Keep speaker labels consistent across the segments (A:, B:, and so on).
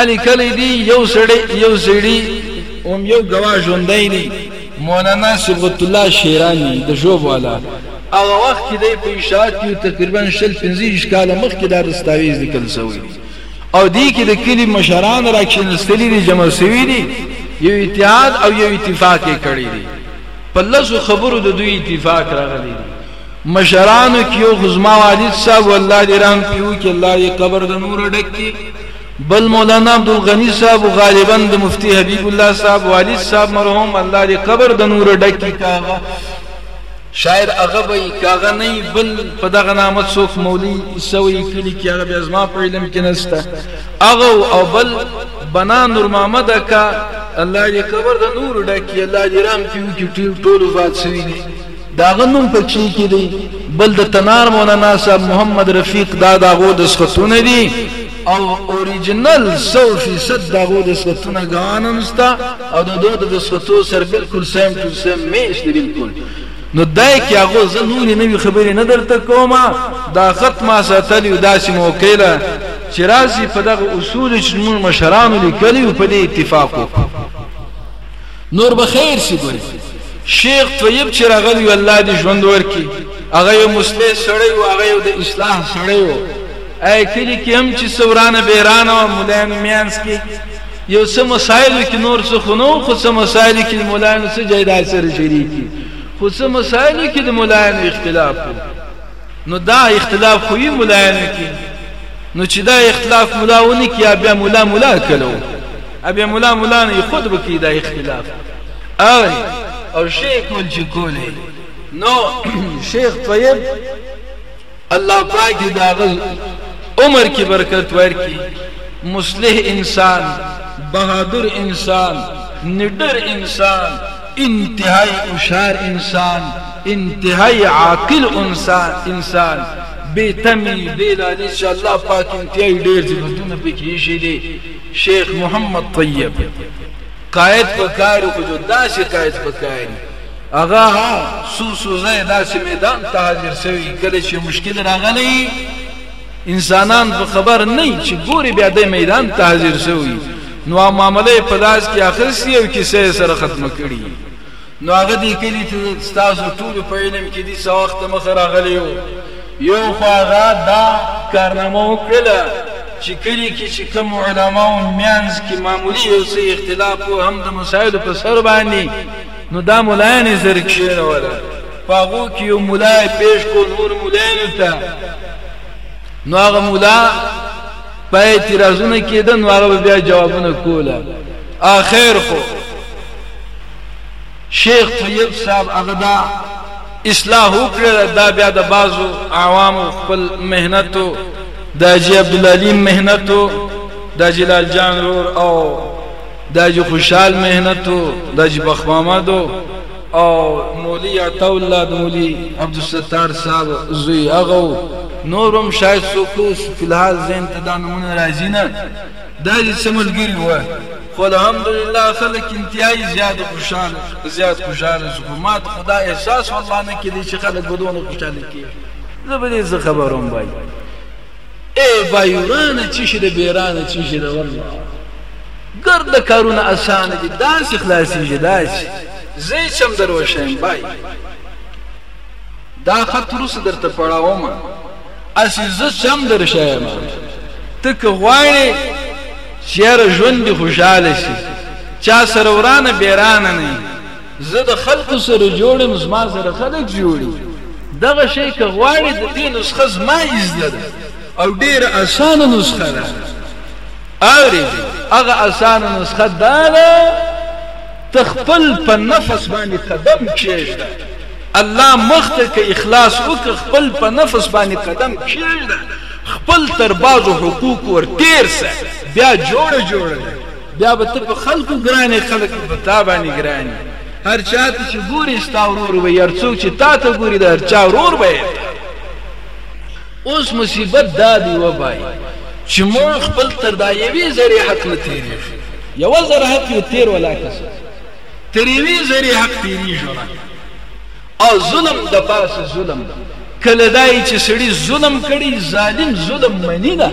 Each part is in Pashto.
A: کلی کلی دی یو سړی یو سړی اوم یو ګوا ژوندای دی مولانا صبغت الله شیرانی د ژوب والا هغه وخت کې دی په اشاعت کې تقریبا شل 25 کال مخکې دا دستاویز لیکل شوی دی او دی کې د کلی مشران راکښینستلي دي جمع شوي دي یو اتحاد او یو اتفاق یې کړی دی په لسو خبرو د دوی اتفاق راغلی دی مشرانو کې یو خو زما والد صاحب الله دې رحم پې وکړي الله دې قبر د نوره ډک کړي بل مولانا عبدالغني صاحب غالبا د مفتی حبیب الله صاحب والد صاحب مرحوم الله دې قبر د نوره ډک کړي کاغه شاید هغه به کاغه نه بل په دغه نامه څوک مولوي سوي کلی کې هغه بیا زما په علم کې نشته هغه او بل بنا نور محمد کا الله دې قبر د نور ډک کړي الله دې رحم پې وکړي ټول فات شوي دي د هغه نوم په کښې کښې دی بل د تنار مولانا صاحب محمد رفیق دا د هغو دستخطونه دی او اوریجنل سو فیصد د هغو دستخطونه ګان هم سته او د دوئ د دستخطو سره بلکل سیم ټو سیم میچ دی بلکل نو دای کې هغه زه نورې نوې خبرې نه درته کوم دا خط ما ساتلی داسې موقع له چې راځي په دغه اصول چې موږ مشرانو لیکلي په دې اتفاق وکړو نور به خیر سی ګوري شیخ طیب چې راغلی الله دې ژوند ورکي هغه یو مسلې سړی او هغه یو د اصلاح سړی و اې کلی کې هم چې سورانه بیرانه او مولان میانس کې یو څه مسائل کې نور څه خنو خو څه مسائل کې مولان څه جیدا سره شریکی خو څه مسائل کې د مولان اختلاف و نو دا اختلاف خو یې ملایانو کې نو چې دا اختلاف ملا ونی کې بیا ملا ملا کلو بیا ملا ملا نه خود بکی دا اختلاف او او شیخ کول چې کولې نو شیخ طیب الله پاک دا غل عمر کې برکت ورکړي مصلح انسان بهادر انسان نډر انسان انتهائی هوشیار انسان انتهائی عاقل انسان بی تمی بی لالچ الله پاک انتهائی ډیر صفتونه په کی ایښی دی شیخ محمد طیب قائد پکارو خو جو داسی قائد پکاری هغه ها څو څو ځای داسی میدان ته حاضر شوی کله چی مشکل راغلی انسانان خو خبر نه وي چې ګوري بیا د میدان ته حاضر شوی نو معامله یې په لاس کې اخیستې او کیسه یې سره ختمه کړې نو هغه دې کلي ته ستاسو ټولو په علم کې دي څه وخت مخه راغلی یو یو خو هغه دا کارنامه وکړله چې کلي کې چې کوم علماو میانځ کې معمولي یو څه اختلاف و هم د مسایلو په سر باندې نو دا ملایان یې سره کښېنوله په هغو کې یو ملا یې پیش کو نور مولایانو ته نو هغه مولا په اعتراضونه کېده نو هغه بیا جوابونه کوله آخر خو شیخ طیب صاحب هغه دا اصلاح وکړه دا بیا د بازو عوامو خپل مهنتو د جی عبد العلیم مهنتو د جلال جان رور او د جی خوشحال مهنتو د جی بخمامدو او مولوی عطا الله د مولوی عبدالستار صاحب زوی هغه و نور هم شاید څوک و فی الحال ذهن ته دا نومونه راځي نه دا دې څه ملګري وه خو الحمدلله خلک انتهایي زیات خوشحاله زیات خوشحاله شو خو ما ته خو دا احساس والله نه کېدی چې خلک به دونه خوشحاله کېږي زه به دې څه خبر وم بای ای بایورانه چی شی د بیرانه چی شی د والله ګرد کارونه اسانه دي داسې خلاصیږي داسې زه چم دروښیم بای دا خط روس درته پړاوم اسی زه چم درشایم ته که غواړې چیرې ژوند خوشاله شي چا سره ورانه بیرانه نه زه د خلکو سره جوړ یم زما سره خلک جوړ دي دغه شی که غواړې د دې نسخه زما ایزده ده او ډېره اسانه نسخه ده اورې هغه اسانه نسخه دا ده ته خپل په نفس باندې قدم کېږده الله مخ ته که اخلاص وکړه خپل په نفس باندې قدم کېږده خپل تر بازو حقوق ور تېر سه بیا جوړه جوړه بیا به ته په خلکو ګران یې، خلک به په تا باندې ګران وي. هر چا ته چې ګورې ستا ورور به وي، هر څوک چې تا ته ګوري د هر چا ورور به یې. اوس مصیبت دا دی وبایي چې موږ خپل تر دا یوې ذرې حق نه تېرېږو. یوه ذره حق یې تېر ولاکسه تر یوې ذرې حق تېرېږو او ظلم د پاسه ظلم کله دای چې سړي ظلم کړي ظالم ظلم مني نه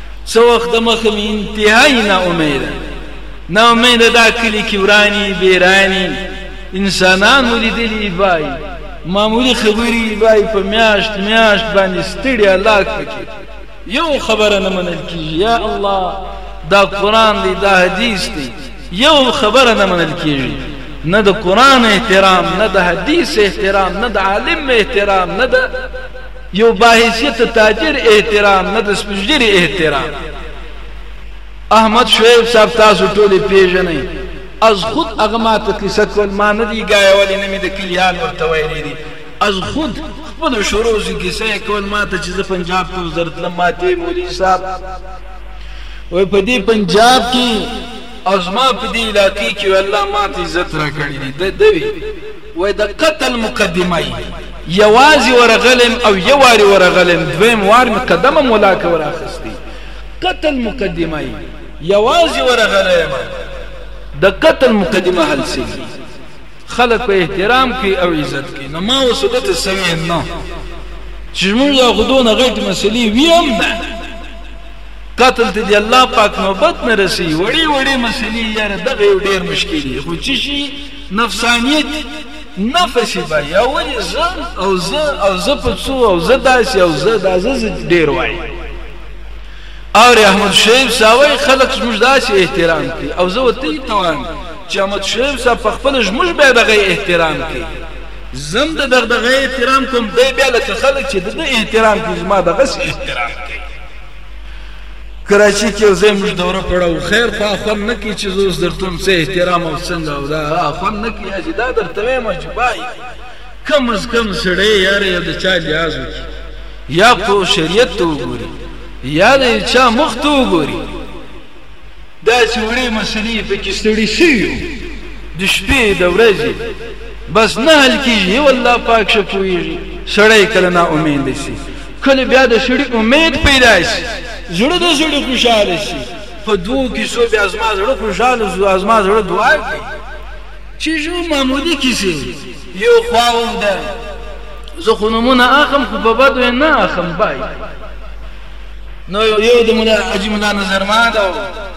A: څه وخت د مخه مې انتهایی نا امیده نا امیده دا کلی کې ورانی بیرانی انسانان ولیدلی بای معمولی خبری بای په میاشت میاشت باندې ستړي هلاک پکې یو خبره نه منل کیږي یا الله دا قران دی دا حدیث دی یو خبره نه منل کیږي نه د قران احترام نه د حدیث احترام نه د عالم احترام نه د یو باحیثیت تاجر احترام نه د سپیږیری احترام احمد شعیب صاحب تاسو ټول پیژنئ از خود هغه ما ته قصه کول ما نه دی ګایولې نه مې د کلیان ورته ویلي دي از خود خپل شروع زی کیسه کول ما ته چې زه پنجاب ته وزرتلم ما ته مولوی صاحب وای په دې پنجاب کې او زما په دې علاقې کې الله ما ته عزت راکړی دی د دوی وای د قتل مقدمه یی یوازی ورغلیم او یو واری ورغلیم دویم وار می قدم هم ولا که وراخستی قتل مقدمه یی یوازی ورغلیم د قتل مقدمه حل سوی خلک په احترام کی او عزت کی نو ما اوس ده ته سوی نه چی زمونږ دا خو دونه غټی مسلی وی هم نه قتل ته دی الله پاک نوبت نه رسی وړی وړی مسلی یاره دغه ډیر مشکلی خو چی شی نفسانیت نه پسې به یا ولې زه او زه او زه په څو او زه داسې او زه دا زه زه ډیر وای اور احمد شیب ساوی خلک زموږ داسې احترام کوي او زه وتی توان چې احمد شیب سا په خپل زموږ بیا دغه احترام کوي زم د دغه دغه احترام کوم دی بیا لکه خلک چې د احترام کوي زما دغه احترام کوي کراچی کې یو ځای موږ دوره پړه وو خیر خو هغه خوند نه کوي چې زه اوس درته ووایم څه احترام او څنګه او دا هغه خوند نه کوي حاجي دا درته وایم چې باید کم از کم سړی یاره یو د چا لحاظ وکړي یا خو شریعت ته وګوري یا د چا مخ ته وګوري دا چې وړې مسلې پکې ستړي شوي د شپې د ورځې بس نه حل کېږي والله پاک شه پوهېږي سړی کله نا امید شي کله بیا د شړي امید پیدا شي، زړه د زړه خوشاله شي. په دوو کیسو بیا زما زړه خوشاله شو او زما زړه دعا کوي. چې ژو معمولي کیسې یو خوا اوږده وي. زه خو نومونه اخلم خو په بدو یې نه اخلم. بای. نو یو د ملا حاجي ملا نظرماد او.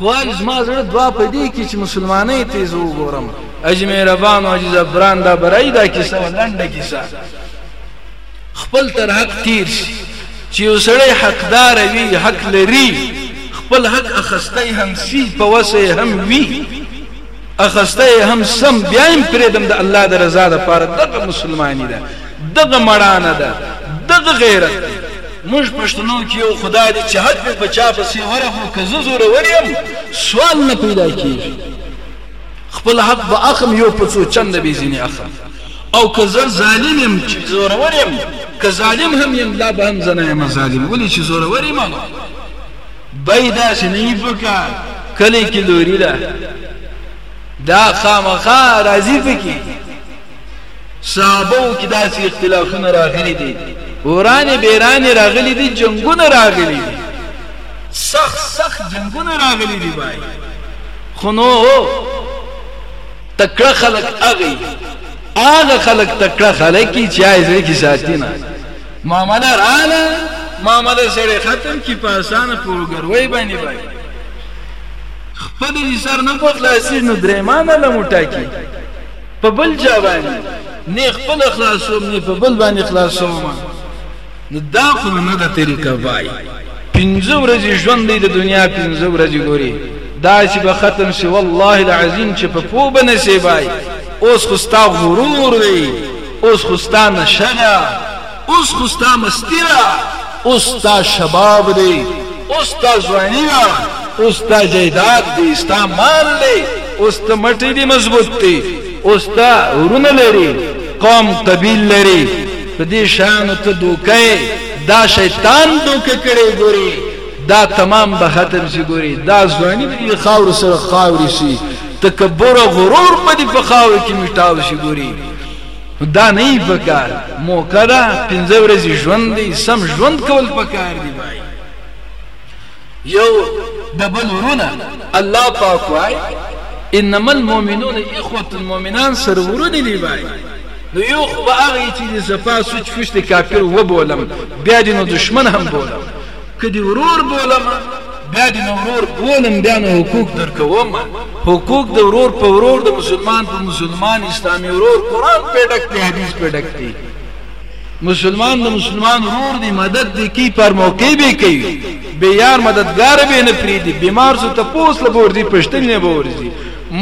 A: وای زما زړه دوا په دې کې چې مسلمانۍ ته زه وګورم اجي مهربان او اجي زبران دا برای دا کیسه ولنډه کیسه خپل تر حق تیر شي چې وسړی حقدار وي حق لري خپل حق اخستای هم سي په وسه هم وي اخسته یې هم سم بیا یې هم پرېږدم د الله د رضا دپاره دغه مسلماني ده دغه مړانه ده دغه غیرت دی موږ پښتنو کې یو خدا دی چې حد مې په چا پسې ورغلو که زه زورور یم سوال نه پیدا کېږي خپل حق به اخم یو په څو چنده بې ځینې اخم او که زه ظالم یم چې زورور یم که ظالم هم یم لا به هم زه نه یم ظالم ولې چې زورور یم بی داسی نه یی پکار کلی کی لوری ده دا خامخا راځی پکی صحابو کی داسی اختلافونه راغلی دی ورانی بیرانی راغلی دی جنگونه راغلی دی سخت سخت جنگونه راغلی دی بای خونو تکړه خلق اغی آغا خلق تکړه خلقی چی آئی زرکی ساتینا معامله راله معامله سره ختم کی په اسانه پروګروي باندې باندې خپل دي سر نه په خلاصي نو درېمانه لمټا کی په بل چا باندې نه خپل خلاصوم نه په بل باندې خلاصوم نو دا خو نه د طریقه وای پنځه ورځې ژوند دی د دنیا پنځه ورځې ګوري دا چې به ختم شي والله العظیم چې په پوبه نصیبای اوس خو ستا غرور دی اوس خو ستا نشه ده اوس خو ستا مستي ده اوس ستا شباب دی اوس ستا ځواني ده اوس ستا جایداد دی ستا مال دی اوس ته مټې دي مضبوط دی اوس ته ورونه لري قوم قبیل لري په دې شانو ته دوکه دا شیطان دوکه کړي ګوري دا تمام به ختم شي ګوري دا ځواني به خاور سره خاوري شي تکبر او غرور په دې په خاور کې میټاو شي ګوري دا نه یې پکار موقع ده پنځه ورځې ژوند دی سم ژوند کول پکار دی بای یو د بل ورونه الله پاک وای انما المؤمنون اخوه المؤمنان سره ورونه دی بای نو یو خو هغه چې د صفا سوچ فشت کافر وبولم بیا د نو دشمن هم بولم که دي ورور بولمه بیا دي نه ورور بولم بیا نو حقوق درکومه حقوق د ورور په ورور د مسلمان په مسلمان اسلامي ورور قرآن پې ډک دی حدیث پې ډک دی مسلمان د مسلمان ورور دی مدد دی کی پر موقع به کوي به یار مددگار به نه پریدي بیمار سو ته پوس له ورځي پښتنې نه ورځي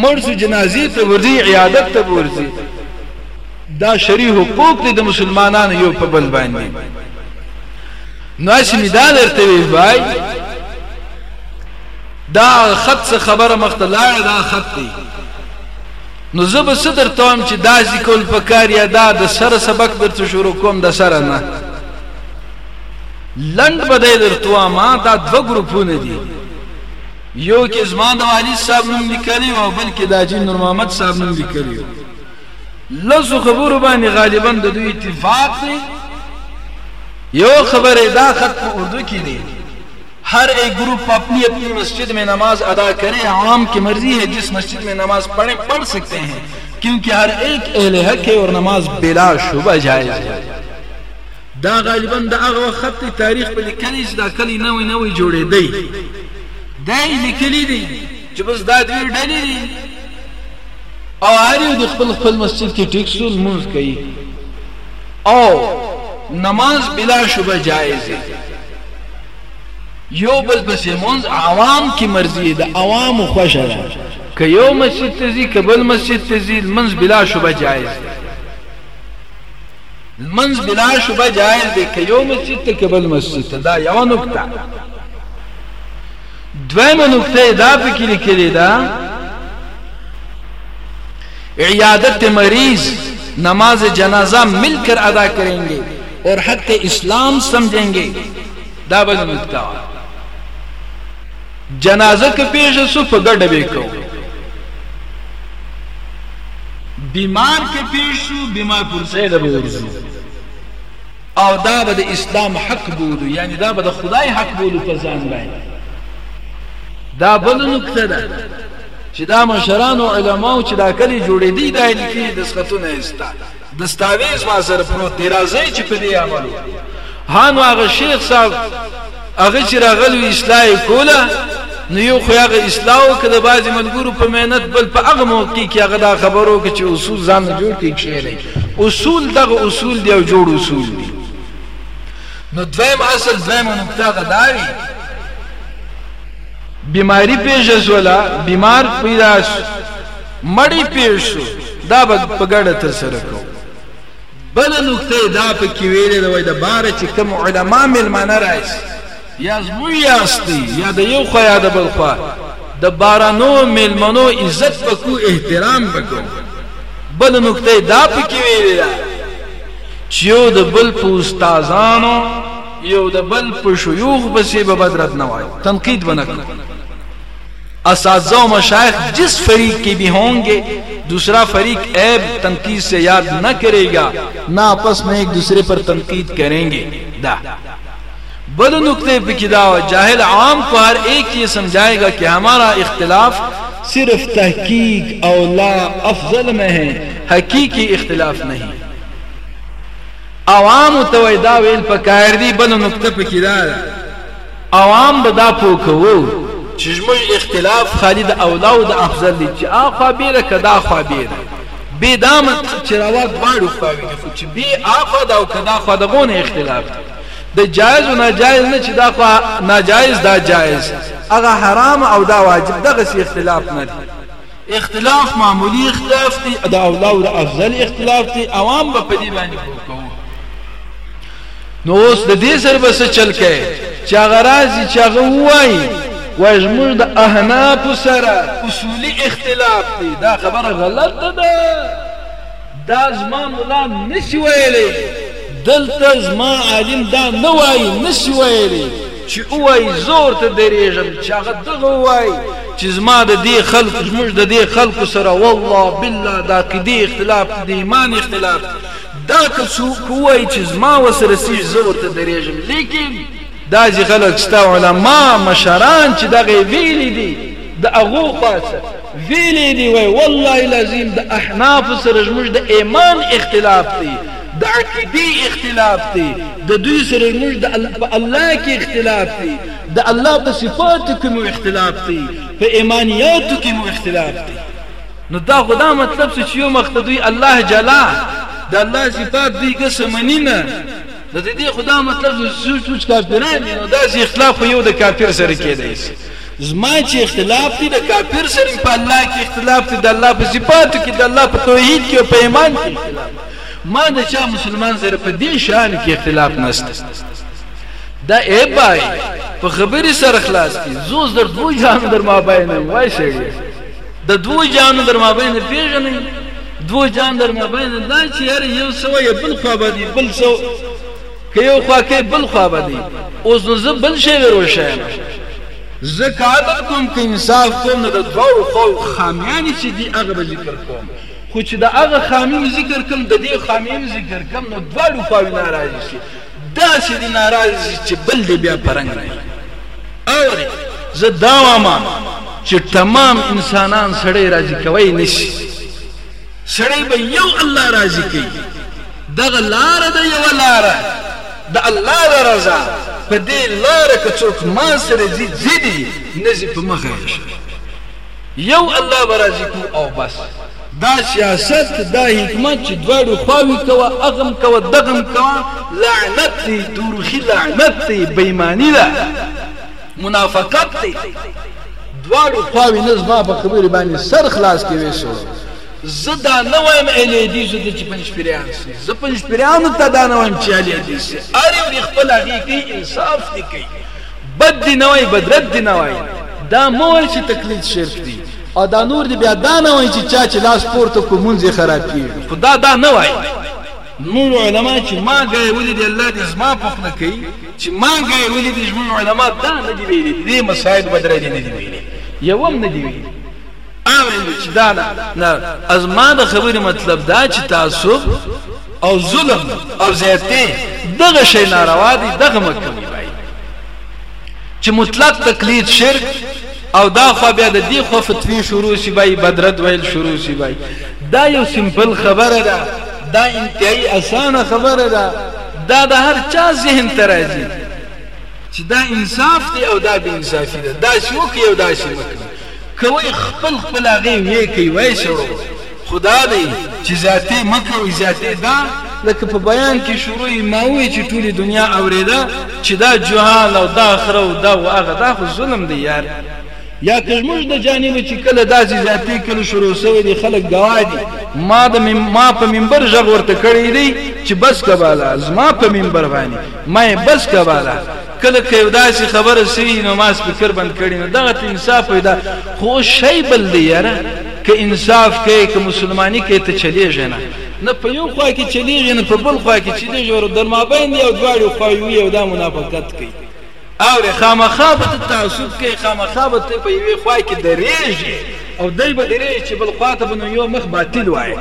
A: مړ سو جنازې ته ورځي عیادت ته ورځي دا شری حقوق دی د مسلمانانو یو په بل باندې نو اسی می دا درته وی بای دا خط څه خبره مخته لاړه دا خط دی نو زه به څه درته وایم چې دا ذکول پکار یا دا د سره سبق درته شروع کوم د سره نه لند به دی درته وایم دا دوه ګروپونه دي یو کې زما د والي صاحب نوم لیکلی او بل کې د اجي نور محمد صاحب نوم لیکلی لسو خبرو باندې غالبا د دوی اتفاق دی یو خبره دا خط په اردو کې دی ہر ایک گروپ اپنی اپنی مسجد میں نماز ادا کرے عوام کی مرضی ہے جس مسجد میں نماز پڑھیں پڑھ سکتے ہیں کیونکہ ہر ایک اہل حق ہے اور نماز بلا شبہ جائز ہے دا غالبا دا اغا خط تاریخ پہ لکلی دا کلی نوی نوی جوڑے دی دا لکلی دی جو بس دا دوی ڈلی دی او هر یو د خپل خپل مسجد کې ټیک شو لمونځ کوي او نماز بلا شبه جایز دی یو بل پسې مونږ عوام کې مرضی د عوام خوښه ده که یو مسجد ته ځي که بل مسجد ته ځي لمونځ بلا شبه جایز دی لمونځ بلا شبه جایز دی که یو مسجد ته که بل مسجد ته دا یو نکته دویمه نقطه یې دا پکې لیکلې ده عیادت مریض نماز جنازه مل کر ادا کریں گے اور حق اسلام سمجھیں گے دا بل نقطه جنازه کې پیژ سو په ګډه به کو بیمار کې پیژ سو بیمار پر ځای له ورزو او دا به د اسلام حق بولو یعنی دا به د خدای حق بولو په ځان باندې دا بل نکته ده چې دا مشران او علما او چې دا کلی جوړې دي دا لیکي د سختونه استا دستاویز ما سره پروت دی راځي چې په دې عملو هانو هغه شیخ صاحب هغه چې راغلو اصلاح یې کوله نو یو خو هغه اصلاح وکړه د بعضې ملګرو په محنت بل په هغه موقع کې هغه دا خبرو وکړه چې اصول ځان نه جوړ کړي کښېنئ اصول دغه اصول دی او جوړ اصول دي نو دویم اصل دویمه نکته هغه دا وي بیماری پیش شوله بیمار پیدا شو مړی پیش شو دا به په ګډه ترسره کوو بله نکته یې دا په کې ویلې ده وایي د باره چې کوم علما مېلمانه راشي یا زموږ یاستئ یا د یو خوا یا د بل خوا د بارانو مېلمنو عزت به کوو احترام به کوو بله نکته یې دا په کې ویلې ده چې یو د بل په استادانو یو د بل په شیوخ پسې به بدرد نه وایي تنقید به نه کوو اساتذہ و مشائق جس فریق کی بھی ہوں گے دوسرا فریق عیب تنقید سے یاد نہ کرے گا نہ آپس میں ایک دوسرے پر تنقید کریں گے دا بد جاہل عام کو ہر ایک یہ سمجھائے گا کہ ہمارا اختلاف صرف تحقیق اولا افضل میں ہے حقیقی اختلاف نہیں عوام پکا بند نقطۂ پکرا عوام به دا پوه کوو چې ژموږ اختلاف خالي د اولاو د افضل دی چې آ خوا بېره که دا خوا بېره بې دا مطلب چې روا دواړو خواوې دي خو چې بې آ خوا دا او که دا خوا دغو نه اختلاف دی د جایز او ناجایز نه چې دا خو ناجایز دا جایز هغه حرام او دا واجب دغه سی اختلاف نه دی اختلاف معمولي اختلاف دی د اولا او افضل اختلاف دی عوام به په دې باندې پوه کوو نو اوس د دې سر بس چل کې چې هغه راځي چې هغه وایي وایي زموږ د احناف سره اصولي اختلاف دی دا خبره غلطه ده دا زما مولا نشي ویلی دلته زما عالم دا نه وایي نشي ویلی چې وای زور ته درېږم چې هغه دغه وای چې زما د دې خلق زموږ د دې خلق سره والله بالله د عقیدې اختلاف د ایمان اختلاف دا که څوک وای چې زما وسره سي زور ته درېږم لیکن دا چې خلک ستا علما مشران چې دغه ویلي دي د هغو خاصه ویلی دی وای والله العظیم د احناف سره زموږ د ایمان اختلاف دی د عقیدی اختلاف دی د دوی سره زموږ د الله کې اختلاف دی د الله په صفاتو کې مو اختلاف دی په ایمانیاتو کې مو اختلاف دی نو دا خدا مطلب چې یو مخ ته دوی الله جلا د الله صفات دی که سمنی نه د دې خدا مطلب چې څوک کافران نو دا اختلاف یو د کافر سره کېدای شي زما چی اختلاف دی د کافر سره می په الله کی اختلاف دی د الله په صفاتو کی د الله په توحید کی او په ایمان کی اختلاف دی ما د چا مسلمان سره په دی شان کی اختلاف نسته دا ای بای په خبری سره خلاص کی زوز در دو جان در ما بینه وای شړی د دو جان در ما بینه پیژنې دو جان در ما بینه دا چې یار یو سو یا بل خو بل سو که یو خوا کې بل خوا به دی اوس نو زه بل شی وروشایم زه کعدل کوم که انصاف کوم نو د دواړو خواو خامیانې چې دي هغه به ذکر کوم خو چې د هغه خامیم ذکر کوم د دې خامیم ذکر کوم نو دواړو خواوې ناراضي شي داسې دي ناراضي شي چې بل دی بیا پرنګ نه اوري زه دا وایم چې تمام انسانان سړی راضي کوی نشي سړی به یو الله راضي کوي دغه لاره ده یوه لاره د الله ده رضا په دې لاره که څوک ما سره ځي ځي دي نه ځي په مخه یې شه یو الله به راضي کو او بس. دا سیاست دا حکمت چی دواړی خواوی کوه اغم کوه دغم کوه لعنت دی دوروخی لعنت دی بیمانی ده. منافقت دی دواړو خواوی نه زما په خبری باندې سر خلاص کې وې سوړ زه دا نه وایم الیدیزو ته چې پنځپیریان سي زه پنځپیریانو ته دا نه وایم چې الیدیز سي هر یو د خپل هغې کوي انصاف دی کوي بد دی نه وایي بدرد دی نه وایي دا مه وایي چې تقلید شرک دی او دا نور دی بیا دا نه وایي چې چا چې لاس پورته کو مونځ یې خراب کېږي خو دا دا نه وایي زموږ علما چې ما ګای ولیدې الله دې زما په خوله کوي چې ما ګای ولیدې زموږ علما دا نه دي ویلي دې مسایل بدره دې نه دي ویلي یو هم نه دي ویلي اورې چې دا نه از ما د خبرې مطلب دا چې تعصب او ظلم او زیاتې دغه شی ناروا دي دغه مکمل چې مطلق تقلید شرک او دا خوا بیا د دې خوا فتوی شروع شي بای بد رد ویل شروع شي بای دا یو سمپل خبره ده دا انتهایی اسانه خبره ده دا د هر چا ذهن ته راځي چې دا انصاف دی او دا بې انصافي ده دا شوک یو دا شي مکه کوي خپل خپل هغه وی کوي وای شروع خو دا دی چې زیاتې مه کوئ، زیاتې دا لکه په بیان کې شروع یې ما وویل چې ټولې دنیا اورېده چې دا جهال او دا خره او دا و هغه دا خو ظلم دی یار یا که زموږ د جانبه چې کله داسې زیاتې کله شروع سوی دی خلک ګواه دي ما د ما په منبر غږ ورته کړی دی چې بس کباله زما په منبر باندې ما یې بس کباله کله که یو داسې خبره سوي نماز په کر بند کړي نو دغه ته انصاف وي دا خو شی بل دی یاره که انصاف کوي که مسلمانی کوي ته چلیږي نه نه په یو خوا کې چلیږي نه په بل خوا کې چلیږي ور در مابین یو دواړو خوا یو یو دا منافقت کوي او خامخا به تعصب کوي خامخا به په یوې خوا کې درېږي او دای به درېږي چې بل خوا ته به نو یو مخ باطل وایي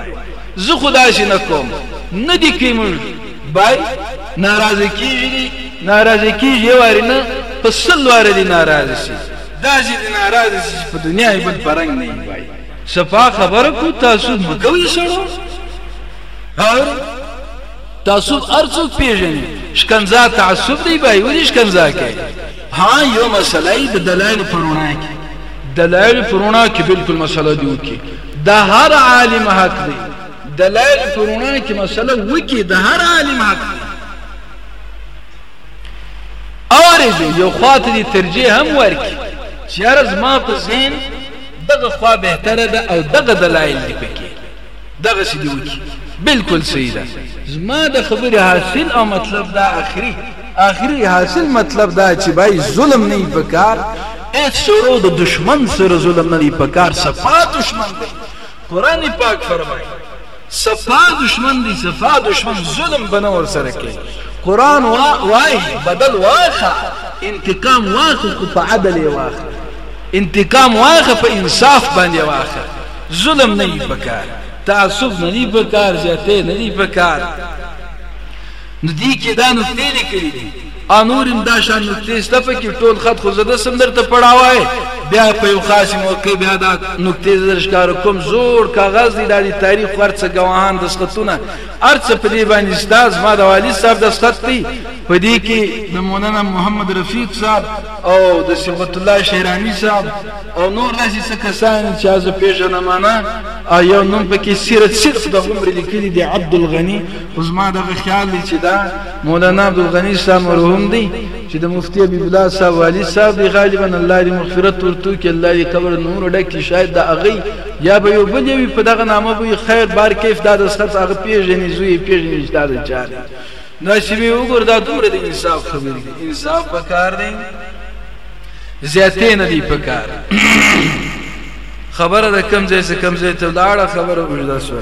A: زه خو داسې نه کوم نه دي کوي موږ بای ناراضه کیږي دي ناراضه کیږي یو واري نه په سل واره دي ناراضه شي دا چې دي ناراضه شي په دنیا یې بل پرنګ نه وي صفا خبر کو تاسو مکوي شړو هر تاسو ارڅو پیژنې شکنزا تعصب دی بای ولې شکنزا کوي ها یو مسله د دلایل پرونه کې دلایل پرونه کې بالکل مسله دی وکي دا هر عالم حق دی دلایل په روڼا کې مسله وکي د هر عالم حق دی اوریدو یو خواته دی ترجیح هم ورکي چې هر زما په ذهن دغه خوا بهتره ده او دغه دلایل دی پکې دغه سې دی وکي بالکل صحیح ده زما د خبرې حاصل او مطلب دا اخري اخري حاصل مطلب دا چې بای ظلم نه پکار هیڅ شروع د دشمن سره ظلم نه پکار صفات دشمن دی قرآن پاک فرمائی صفا دشمن دی صفا دشمن ظلم بنا ورسره کوي قرآن وای بدل واخه انتقام واخه کو په عدل واخه انتقام واخه په انصاف باندې واخه ظلم نه پکار تعصب نه پکار زیاته نه پکار نو دې کې دا نکتې لیکلي دي او نور هم دا شان نکتې شته په کې ټول خط خو زه دسم درته پړاوی بیا په یو خاصې موقع بیا دا نکتې زه در ښکاره کوم زوړ کاغذ دی دا د تاریخ هر څه ګواهان دستخطونه هر څه په دې باندې شته زما د والي صاحب دستخط دی په دې کې د مولانا محمد رفیق صاحب او د صبغت الله شهرامي صاحب او نور داسې څه کسان چې زه پېژنم انا یو نوم پکې سیرت صرف د عمر لیکلي دی عبدالغني خو زما دغه خیال دی چې دا مولانا عبدالغنی صاحب مرحوم دی چې د مفتی ابي بلا صاحب والي صاحب دی غالبا الله دې مغفرت ورته کې الله دې قبر نور ډک شاید دا اغي یا به یو بل یو په دغه نامه به خیر بار کیف دا د سخت هغه پیژنې زوی پیژنې دا د چاره نو چې به وګور دا دومره د انصاف خبرې دي انصاف پکار دی زیاتې نه دی پکار خبره د کم ځای څخه کم ځای ته لاړه خبره وجدا شوه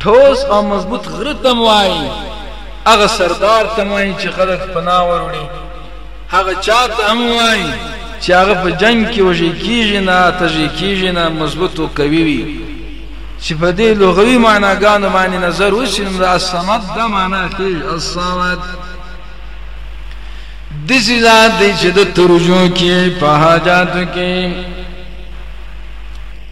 A: ټوس او مضبوط غره ته هم وايي، هغه سردار ته هم وايي چې خلک پناه وروړي، هغه چا ته هم وايي چې هغه په جنګ کې وږی کېږي نه، تږی کېږي نه، مضبوط او قوي وي. چې په دې لغوي معناګانو باندې نظر وشي، نو د الصمد دا مانا کېږي، الصمد داسې ذات دی چې د ترجو کېږي په حاجاتو کې.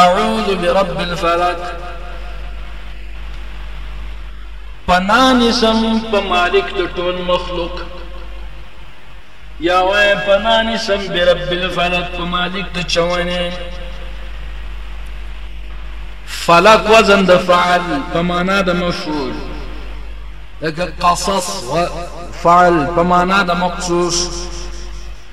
A: اعوذ برب الفلق پناه نیسم په مالک د ټول مخلوق یا وای پناه نیسم برب الفلق په مالک د چونه فلق وزن د فعل په معنا د مفعول لکه قصص و فعل په معنا د مقصوص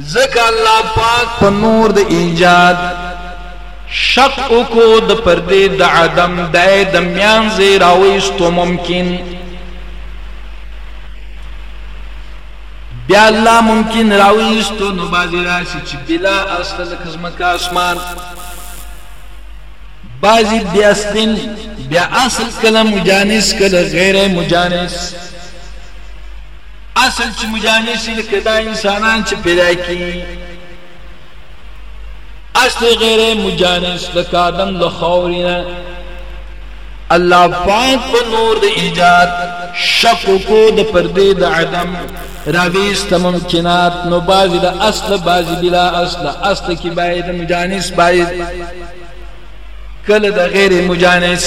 A: ځکه الله پاک په نور د ایجاد شک وکړو د پردې د عدم دای د میانځې راویستو ممکن بیا الله ممکن راویستو نو بازی راشي چې بلا اصل لکه ځمکه اسمان بازی بیا ستن بیا اصل کله مجانس کله غیر مجانس اصل چی مجانی سی لکه دا انسانان چی پیدا کیږی اصل غیر مجانس لکه آدم له خاورې نه الله پاک په نور د ایجاد شک کو د پردې د عدم راویست ممکنات نو بعضی د اصل بعضی بلا اصل اصل کی باید مجانس باید کله د غیر مجانس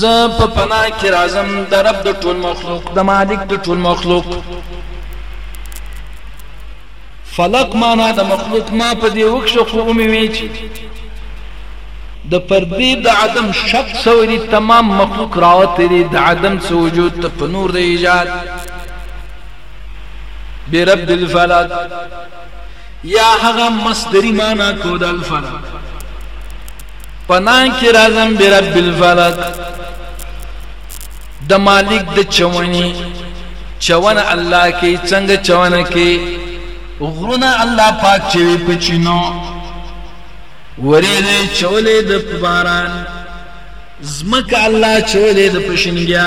A: زه په پنا کې راځم د رب د ټول مخلوق د مالک د ټول مخلوق فلق معنا د مخلوق ما په دې وکښه خو امي وی چې د پردې د عدم شک سوري تمام مخلوق راوت دي د عدم سو وجود ته په نور د ایجاد برب الفلق یا هغه مصدری معنا کو د الفلق پناه کی راځم برب الفلق د مالک د چونی چونه الله کی څنګه چونه کی غرونه الله پاک چوي پچینو وریږي چولې د باران زمکه الله چولې د پشنګیا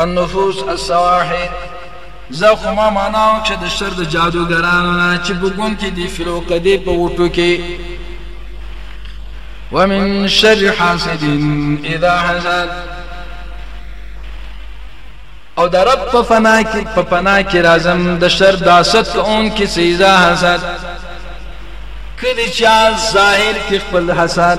A: النفوس السواحي زه خو ما ماناو چې د شر د جادوګرانو نه چې په ګون کې دی فلوقه دی په وټو کې ومن شر حاسد اذا حسد او د رب په فنا کې په فنا کې راځم د شر د حسد اون کې سیزا حسد کله چې ظاهر کې خپل حسد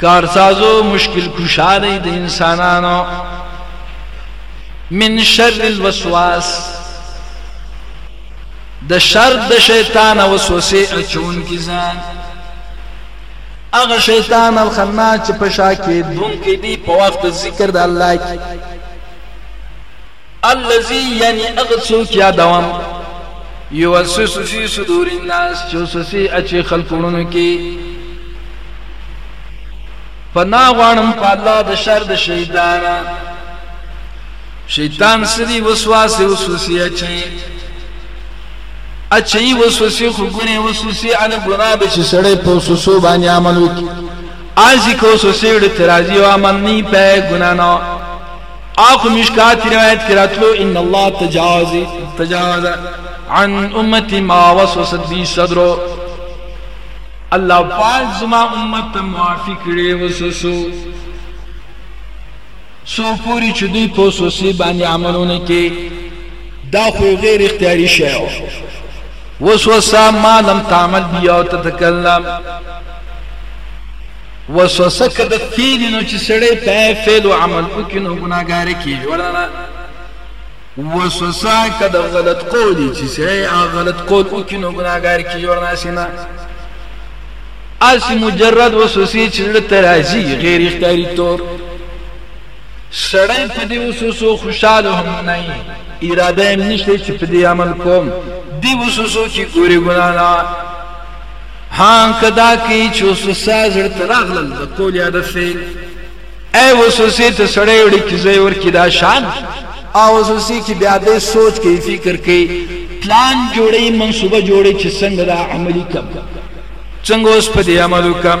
A: کارسازو مشکل کشا دی د انسانانو من شر الوسواس د شر د شیطان وسوسه اچون کی ځان هغه شیطان الخنا چې په شا کې دون کې دی په وخت ذکر د الله کې الذي یعنی هغه څوک یادوم یوسوس فی صدور الناس چې وسوسې اچي خلقونو کې پنا غوانم په الله د شر د شیطان شیطان سری وسواس وسوسې اچي اچي وسوسې خو ګنې وسوسې ان ګناه به چې سړې په وسوسو باندې عمل وکړي ازي کو وسوسې ډ ترازی او عمل نه پې ګنا نه آخو مشکاتی روایت کی راتلو ان الله تجاوز تجاوز عن امتی ما وسوست بی صدرو الله پاک زما امت ته معافی کړي وسوسو سو پوری چې دوی په وسوسې باندې عملونه کې دا خو غیر اختیاري شی وسوسه ما لم تعمل بیا تتکلم وسوسه که د فعل نو چې سړی په فعل او عمل وکړي نو ګناهګار کېږي ورنه وسوسه که د غلط قول چې سړی غلط قول وکړي نو ګناهګار کېږي ورنه هسې نه هسې مجرد وسوسې چې زړه ته راځي غیر اختیاري طور سړی په دې وسوسو خوشحاله هم نه وي اراده یې نشته چې په دې عمل کوم دې وسوسو کې ګورې ګناه نه هان که دا کی چې وسوسه زړه ته راغلل د قول یا د فعل ای وسوسې ته سړی وړي کې ځای ورکړي دا شان او وسوسې کې بیا دې سوچ کوي فکر کوي پلان جوړي منصوبه جوړي چې څنګه دا عملی کم څنګه اوس په دې عمل وکم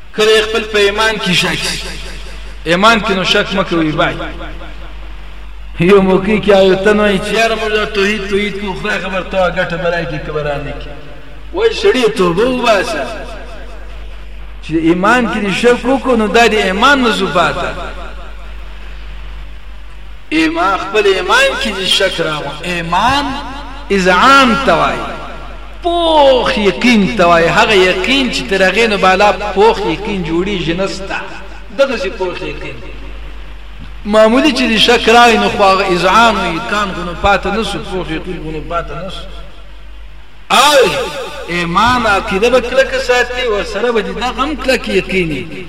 A: کله خپل په ایمان کې شک سي ایمان کې نو شک مکوي بای یو موقع کې آیو تنو یې چیار موږ توحید توحید کو خدای خبر ته غټه برای کې کبرانه کې وای شړې توبه وباسه چې ایمان کې شک وکړو نو دا د ایمان نه زوباته ایمان خپل ایمان کې شک راو ایمان اذعان توای پوخ یقین ته وایي هغه یقین چې تر هغې نه بالا پوخ یقین جوړېږي نه سته دغسې پوخ یقین معمولی چې د شک راغی نو خو هغه اذعان او یقان خو نو پاته نه سو پوخ یقین خو نو پاته نه سو او ایمان عقیده به کلکه ساتي ورسره به د دغه هم کلک یقین وي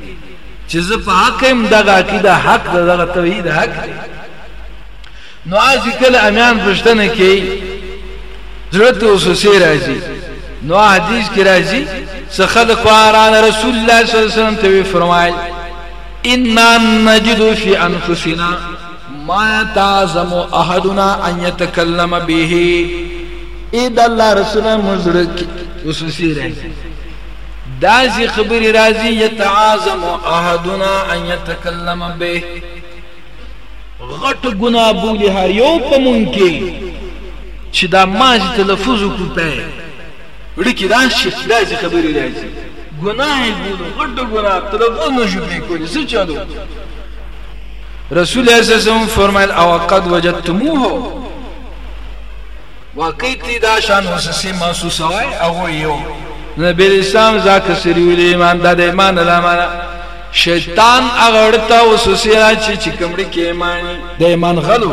A: چې زه په حق یم دغه عقیده حق ده دغه توحید حق دی نو آسی کله امیان پوښتنه کوي زړه ته وسوسه راځي نو حدیث کې راځي څه خلک واران رسول الله صلی الله علیه وسلم ته فرمایل ان نجد فی انفسنا ما تعظم احدنا ان يتكلم به اې د الله رسول مزړه کې وسوسه راځي داسې خبرې راځي یتعاظم احدنا ان يتكلم به غټ ګنا بولی هر یو په مونږ کې چې دا ماضي تلفظ وکړو په ړکی راشي داسې خبرې راځي ګناه یې بولو غټ ګناه تلفظ نشو پې کولی څه چلو رسول الله صلی الله علیه وسلم فرمایل او قد وجدتموه واقعي تی دا شان وسسې محسوس وای هغه یو نبی اسلام ذاکر سری ویل ایمان د ایمان علامه شیطان هغه اړ ته وسوسې اچي چې کوم ډي کې ایمان وي، د ایمان غل و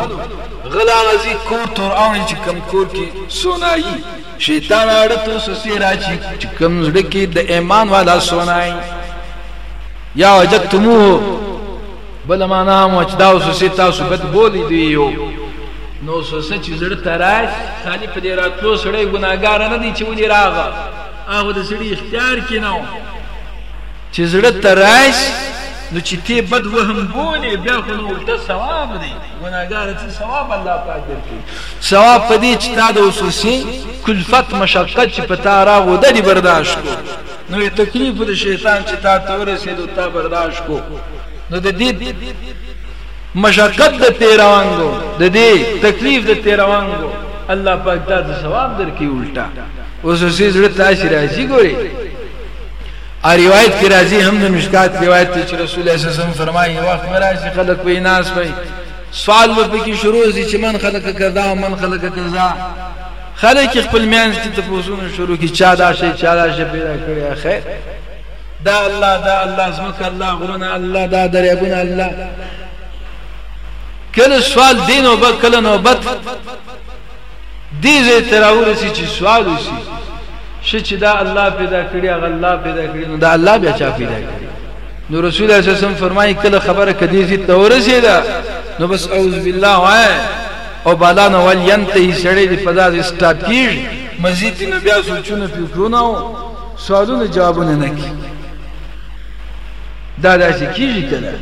A: غل هغه ځي کور ته ور اوړي چې کوم کور کې سونا يي، شیطان هغه اړ ته وسوسې راچي چې کوم زړه کې د ایمان والا سونا يي. یا وجدتموه بل معنا هم چې دا وسوسې تاسو بد بولی دی یو نو وسوسه چې زړه ته راشي خالي په دې راتلو سړی ګناهګار نه دی چې ولې راغله هغه د سړي اختیار کې نه چې زړه ته راشي نو چې ته بد وهم بولې بیا خو نو ورته ثواب دی ګناهګار ته ثواب الله پاک درکوي ثواب په دې چې تا د وسوسې کلفت مشقت چې په تا راغو دلې برداشت کو نو یې تکلیف د شیطان چې تا ته ورسېدو تا برداشت کو نو د دې مشقت د تیروانګو د دې تکلیف د تیروانګو الله پاک تا ته ثواب درکوي الټا وسوسې زړه تاسو راځي ګوري او روایت کې راځي هم د مشکات روایت دی چې رسول الله صلی الله علیه وسلم فرمایي وخت به راشي خلک به ناس وي سوال به پکې شروع شي چې من خلق کذا او من خلق کذا خلک خپل میانس کې تفوسونه شروع کی چا دا شي چا دا شي پیدا کړی خیر دا الله دا الله زمکه الله غرونه الله دا دریابونه الله کله سوال دین او کله نوبت دې ځای ته راورسي چې سوال وشي شه چې دا الله پیدا کړی هغه الله پیدا کړی نو دا الله بیا چا پیدا کړی نو رسول الله صلی الله علیه وسلم فرمایي کله خبره کدي چې تورسي دا نو بس اعوذ بالله وای او بالا نو ول ينتهي سړی دی فضا دې سٹاپ کیږي مزید نه بیا سوچونه فکرونه او سوالونه جوابونه نه کی دا داسې کیږي کله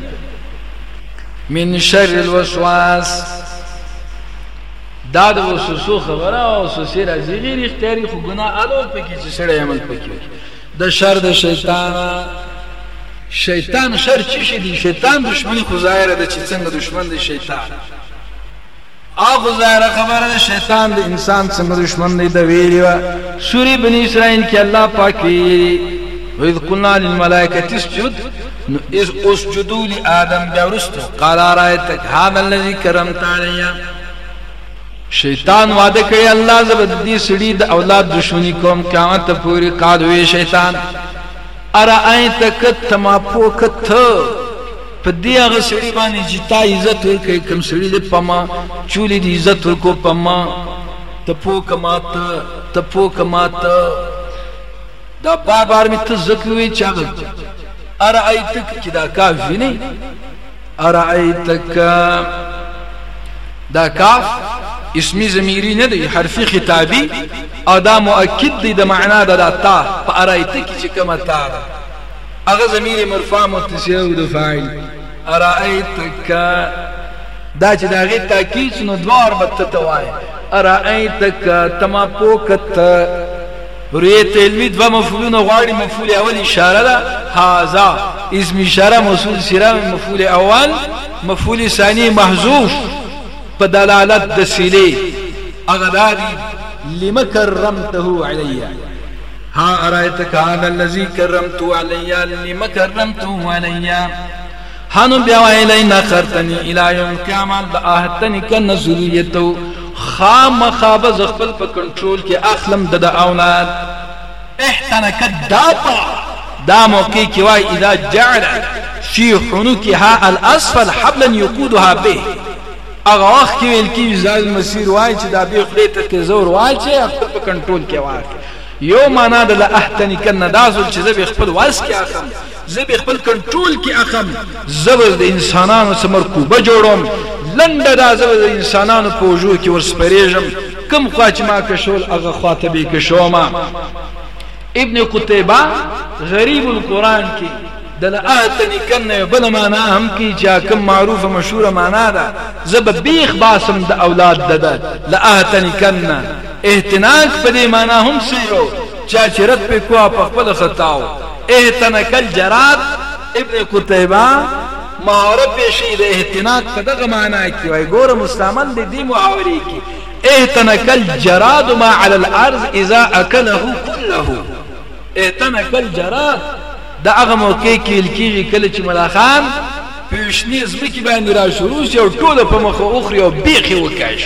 A: من شر الوسواس دا د وسوسو خبره او وسوسې راځي غیر اختیاري خو ګناه الو پکې چې سړی عمل پکې د شر د شیطان شیطان شر چې شي دی شیطان دشمنی خو ظاهر ده چې څنګه دشمن دی شیطان هغه ظاهر خبره ده شیطان د انسان څنګه دشمن دی د ویلی وا سوره بنی اسرائیل کې الله پاک وی اذ قلنا للملائکه اسجد نو اذ اسجدو لآدم بیا ورستو قال آرائتک هذا الذي کرمت علی شیطان وعده کړی الله زبد دې سړي د اولاد دشمنی کوم قیامت پوری قال وی شیطان آرائتک تما پوکت په دې هغه سړي باندې چې تا عزت ورکړي کوم سړي دې پما چولې دې عزت ورکو پما تپو کمات تپو کمات دا بار بار می ته ذکر وی چې هغه ارایتک چې دا کاف نه ارایتک دا کاف اسمی زمیری نه دی حرفی خطابی او دا مؤکد دی د معنا د دا تا په ارایتک چې کومه تا ده هغه زمیر مرفوع متصل او د فاعل ارایتک دا چې دا غي تاکید نو دوار بت توای ارایتک تما پوکت رویه تلوی دو مفعولونه غواړي مفعول اول اشاره ده هاذا اسم اشاره موصول سره مفعول اول مفعول ثانی محذوف په دلالت د سیله اغدادی لما کرمته علی ها ارایتک هذا الذی کرمته علی لما کرمته علی هنو بیا ویلی نه خرتنی الی یوم القیامه د اهتنی کن ذریته خامخا به زه خپل په کنټرول کې اخلم د د اولاد احتنک داپا دا موقع کې وای اذا جعل فی حنکها الاسفل حبلا یقودها به هغه وخت کې ویل کېږي زال مسیر وای چې دا به خپل ته کې زور وای چې خپل په کنټرول کې وای یو معنا د لا احتنی کن داسل چې زه به خپل واس کې اخلم زه به خپل کنټرول کې اخم. زه به د انسانانو څخه مرکوبه جوړوم، لنډه دا زه به د انسانانو په اوږو کې ورسپرېږم، کوم خوا چې ما کشول هغه خوا ته به یې کشوم. ابن قتیبه غریب القرآن کې د لآت نکن یو بل معنا هم کی چې کوم معروف مشهور معنا ده زه به بیخ باسم د اولاد دده لآت نکن اهتناک په دې معنا هم سیو چا چې رد په کوا په خپل خطاو اهتنک الجراد ابن قتيبه محاوره پېښوي د اهتناک په دغه معنا کې وايي ګوره مستعمل دی دې محاورې کې اهتنک الجراد ما على الارض اذا اكله كله اهتنک الجراد د هغه موقع کې ویل کېږي کله چې ملاخان پېشنې ځمکې باندې را شروع شي او ټوله په مخه وخوري او بیخې وکړي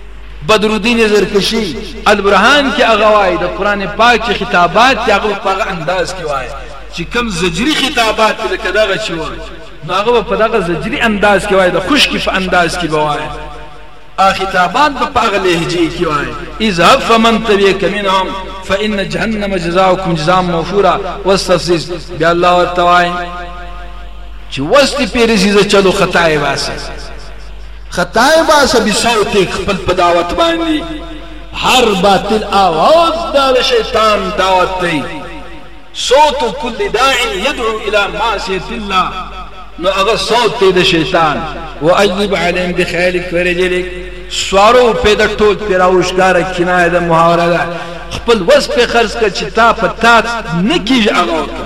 A: بدرالدین زرکشی البرهان کې هغه وایي د قران پاک چې خطابات یې هغه په هغه انداز کې وایي چې کم زجری خطابات د کداغه چې وایي نو هغه په دغه زجری انداز کې وایي د خوشکی په انداز کې وایي ا خطابات په هغه لهجه کې وایي اذهب فمن تبعك منهم فان جهنم جزاؤكم جزاء موفورا واستفزز بیا الله ورته وایي چې وستی پیرزیزه چلو خطا یې واسه خطای باسه بی صوتې خپل په دعوت باندی هر باطل آواز دا د شیطان دعوت دی صوت کل داع یدعو الی معصیت الله نو هغه صوت دی د شیطان و ایب علیم بخیلک و رجلک سوارو په د ټول پیراوشکار کنایه د محاوره ده خپل وس په خرڅ کړ چې تا په تا نه کیږي هغه وکړه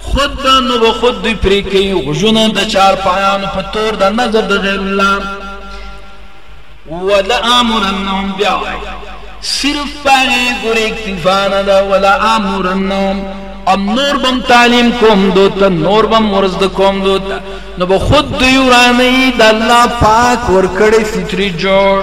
A: خود ده نو به خود دوی پرې کوي غوږونه د چارپایانو په تور د نظر د غیر الله ولا امرنهم بیا صرف پاره ګور اکتفا نه ده ولا امرنهم ام نور بم تعلیم کوم دوتا نور بم ورزد کوم دوتا نو به خود دوی ورانی د الله پاک ورکړی فطری جوړ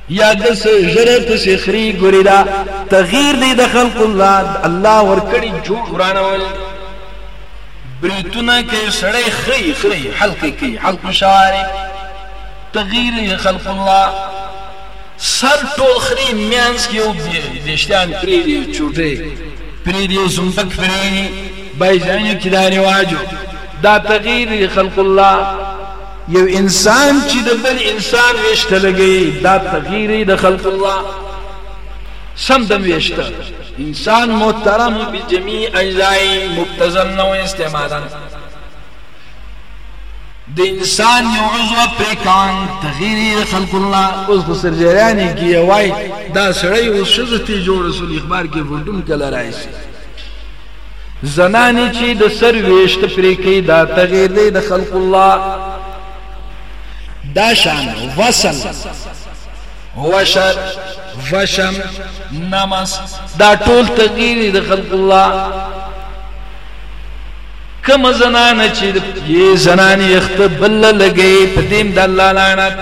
A: یا دس ژره پسی خری ګوری دا تغیر دی د خلق الله الله ورکړی جوړ ورانول بریتونه کې سړی خری خری حلق کې حلق شوارې تغیر خلق الله سر ټول خری میانس کې او دیشتان پری دی چوټه پری دی زمبک پری دی بای ځای کې دا رواجو دا تغیر خلق الله یو انسان چی د بل انسان ویشته لګی دا تغییر د خلق الله سم دم ویشته انسان محترم بجمیع اجزائی مبتزن نو استعمالا د انسان یو عضو پرې کان تغییر خلق الله اوس خو سرجریانی کی وای دا سړی اوس شزه تی جوړ رسول اخبار کې وډم کله راځي زنانی چی د سر ویشت پری کوي دا تغیر دی د خلق الله دا شان وصل وشر وشم نمس دا ټول تغییر د خلق الله کم زنان چې یې زنان یخت بل لګي په دین د الله لعنت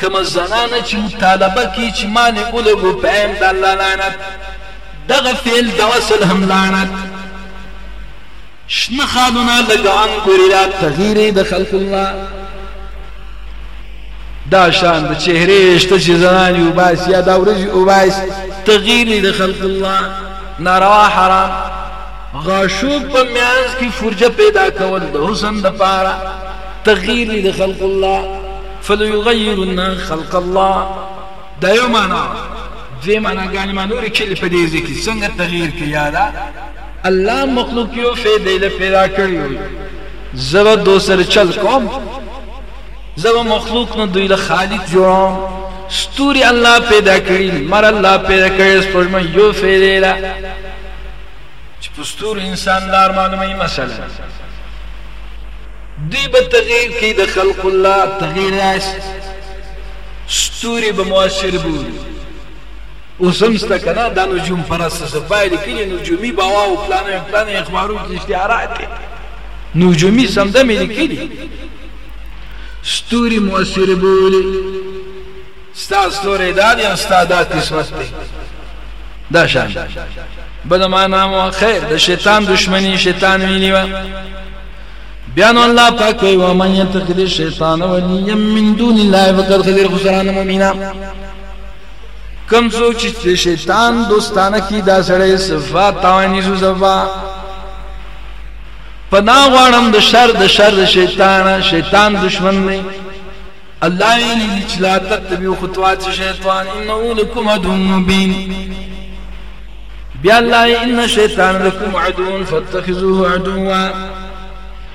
A: کم زنان چې مطالبه کی چې مال اولګو پام د الله لعنت دغه فعل د اصل هم لعنت شنه خالونه لګ انګوري را تغییر د خلق الله دا شان د چهره شته چې زنان یو باس یا دا ورځ او باس تغییر د خلق الله ناروا حرام غاشو په میانس کې فرجه پیدا کول د حسن د پاره تغییر د خلق الله فليغيرن خلق الله دا یو مانا وه دوې مانا ګانې ما نورې کښلې په دې ځای کښې څنګه تغیر کړي یا دا الله مخلوق یو فې دی له پیدا کړي یو زه به دو سره چل کوم زه به مخلوق نه دوی له خالق جوړوم ستوري الله پیدا کړي مر الله پیدا کړي سپوږمۍ یو فې دی له چې په ستورو انسان لار معلومه مثلا دوی به تغیر کوي د خلق الله تغیر راست ستوري به موثر بولي اوس هم سته کنه دا نجوم پرسته سپای لیکلي نجومي باوا او پلانه پلانه اخبارو کې اشتهارات دي نجومي سمده مې لیکلي ستوري موثر بولي ستا ستوري دا دي ستا دا قسمت دی دا شان بده معنا مو خیر د شیطان دشمنی شیطان ویلی و بیا نو الله پاک وی و من یتخذ الشیطان ولیا من دون الله فقد خسر خسران مبینا کم څوک چې شیطان دوستانه کی دا سړی صفا تاوانی سو صفا پنا غواړم د شر د شر شیطان شیطان دشمن نه الله ویلي دي چې لا تتبعوا خطوات الشیطان انه لکم عدو مبین بیا الله ان شیطان لکم عدو فاتخذوه عدوا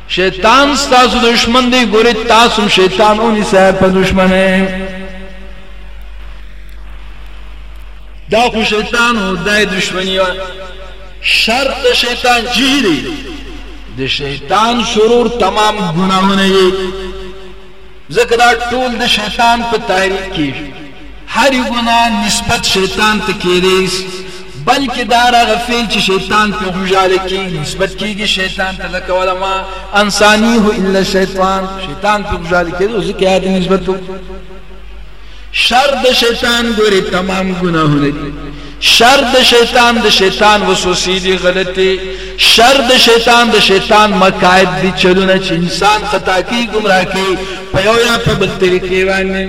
A: شیطان ستاسو دشمن دی ګوري تاسو شیطان اونې صاحب په دشمنه دا خو شیطان او دای دشمنی شرط شیطان جیری د شیطان شرور تمام ګناونه یې ځکه دا ټول د شیطان په تایید کیږي. هري ګناه نسبت شیطان ته کیدای سي، بلکه د هر هغه فعل چي شیطان پرې خوشحاله کیږي نسبت کیږي شیطان ته، لکه ولما انسانیه الا الشیطان، شیطان پرې خوشحاله کیدو ځکه یې هغه ته نسبت وکړو. شر د شیطان ګوري تمام ګناهونه دي شر د شیطان د شیطان وسوسې دي غلطي شر د شیطان د شیطان مکائد دي چلونه چې انسان خطا کی گمراه کی په یو یا په بل طریقې باندې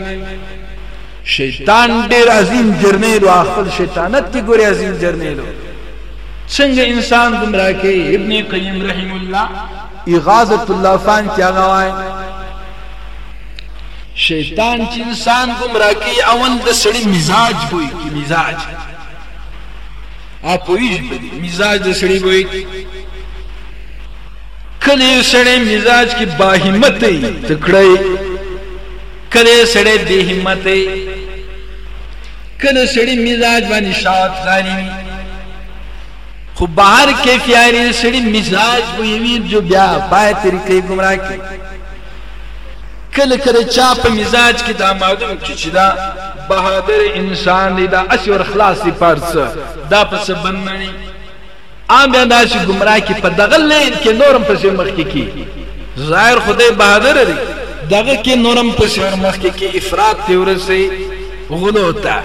A: شیطان ډیر عظیم جرنیل او خپل شیطانت کې ګوري عظیم جرنیل څنګه انسان گمراه کوي ابن قیم رحم الله اغاظه اللافان کې هغه وایي شیطان چې انسان ګمراه کوي اول د سړي مزاج بوی کی مزاج اپویج بدی مزاج د سړي بوی کی کله یو سړی مزاج کې باهمت دی تکړه کله یو سړی بې همت دی کله سړی مزاج باندې شاعت غالي خو بهر کې فیاري سړی مزاج وي جو بیا پای طریقې گمراه کی کله که د چا په مزاج کې دا معلوم کی چې دا بهادر انسان دی دا اسی ور خلاص دی پارڅ دا په څه بند مانی عام بیا داسې گمراه کی په دغه لین کې نورم پسې مخ کې کی ظاهر خدای بهادر دی دغه کې نورم پسې ور مخ کې کی افراط دی ورسې غلو ته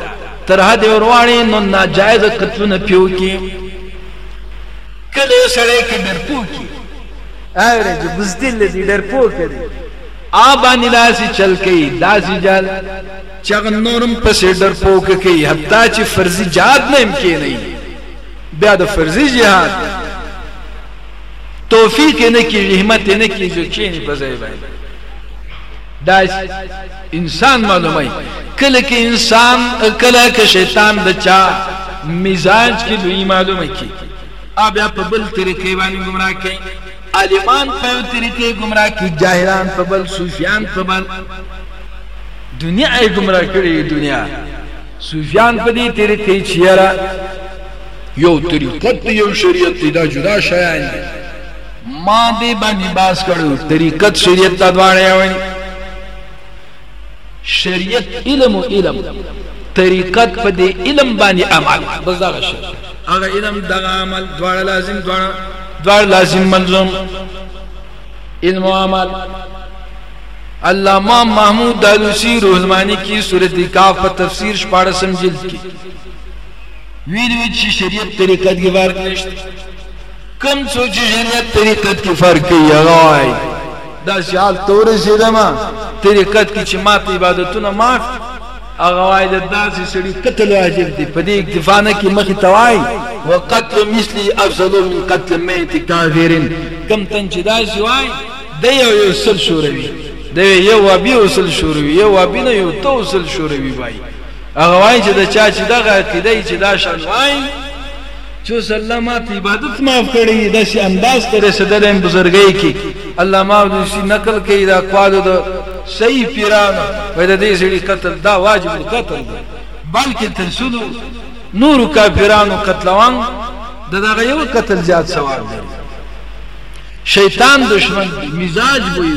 A: تر حد ورواني نو ناجایز قتلونه پیو کی کله سړی کې ډرپو کی اوره جو بزدل دی ډر پوک دی آبانی داسی چل کئی داسی جال چغ نورم پسی ډر پوک کئی حتی چی فرضی جاد نیم کی نئی بیا د فرضی جهاد توفیق نه کیږي همت نه کیږي کینی په ځای باندې دا انسان معلومه کله کې انسان کله کې شیطان د چا مزاج کې دوی معلومه کیږي او بیا په بل طریقې باندې ګمراه کوي عالمان په یو طریقې ګمراه کوي جاهلان په بل صوفیان په بل دنیا یې ګمراه کړي دنیا صوفیان په دې طریقې چیرې یو طریقت دی یو شریعت دی دا جدا شیان دي ما دې باندې باس کړو طریقت شریعت ته دواړه وایي شریعت علم او علم طریقت په دې علم باندې عمل بس دا غشه هغه علم دغه عمل دواړه لازم دواړه دواړه لازم منظم علم او عمل علامہ محمود دالوسی رحمانی کی سورۃ کاف په تفسیر 14 جلد کې ویلو چې شریعت طریقت کې بار نشته کوم څوک چې شریعت طریقت کې فرق کوي هغه وایي داسې حال ته ورسېدم طریقت کې چې ما ته عبادتونه معاف هغه وایي د داسې سړي قتل واجب دی په دې اکتفا نه کې مخې ته وایي وقتل مثلي افضل من قتل میت کافر کم تن چې داسې وایي د یو یو سل شوروي د یو وابي وسل شوروي یو وابي نه یو تو وسل شوروي وایي هغه وایي چې د چا چې دغه عقیده چې دا شان وایي چه اوس الله ماته عبادت معاف کړی دی داسی انداز ته رسیدلی یم بزرګۍ کی الله معاف دی سی نقل کوي د اقوالو د صحیح پیرانو وای د دې سړي قتل دا واجب القتل دی بلکې تر سلو نورو کافرانو قتلوان د دغه یو قتل زیات ثواب دی شیطان دشمن دی مزاج بوي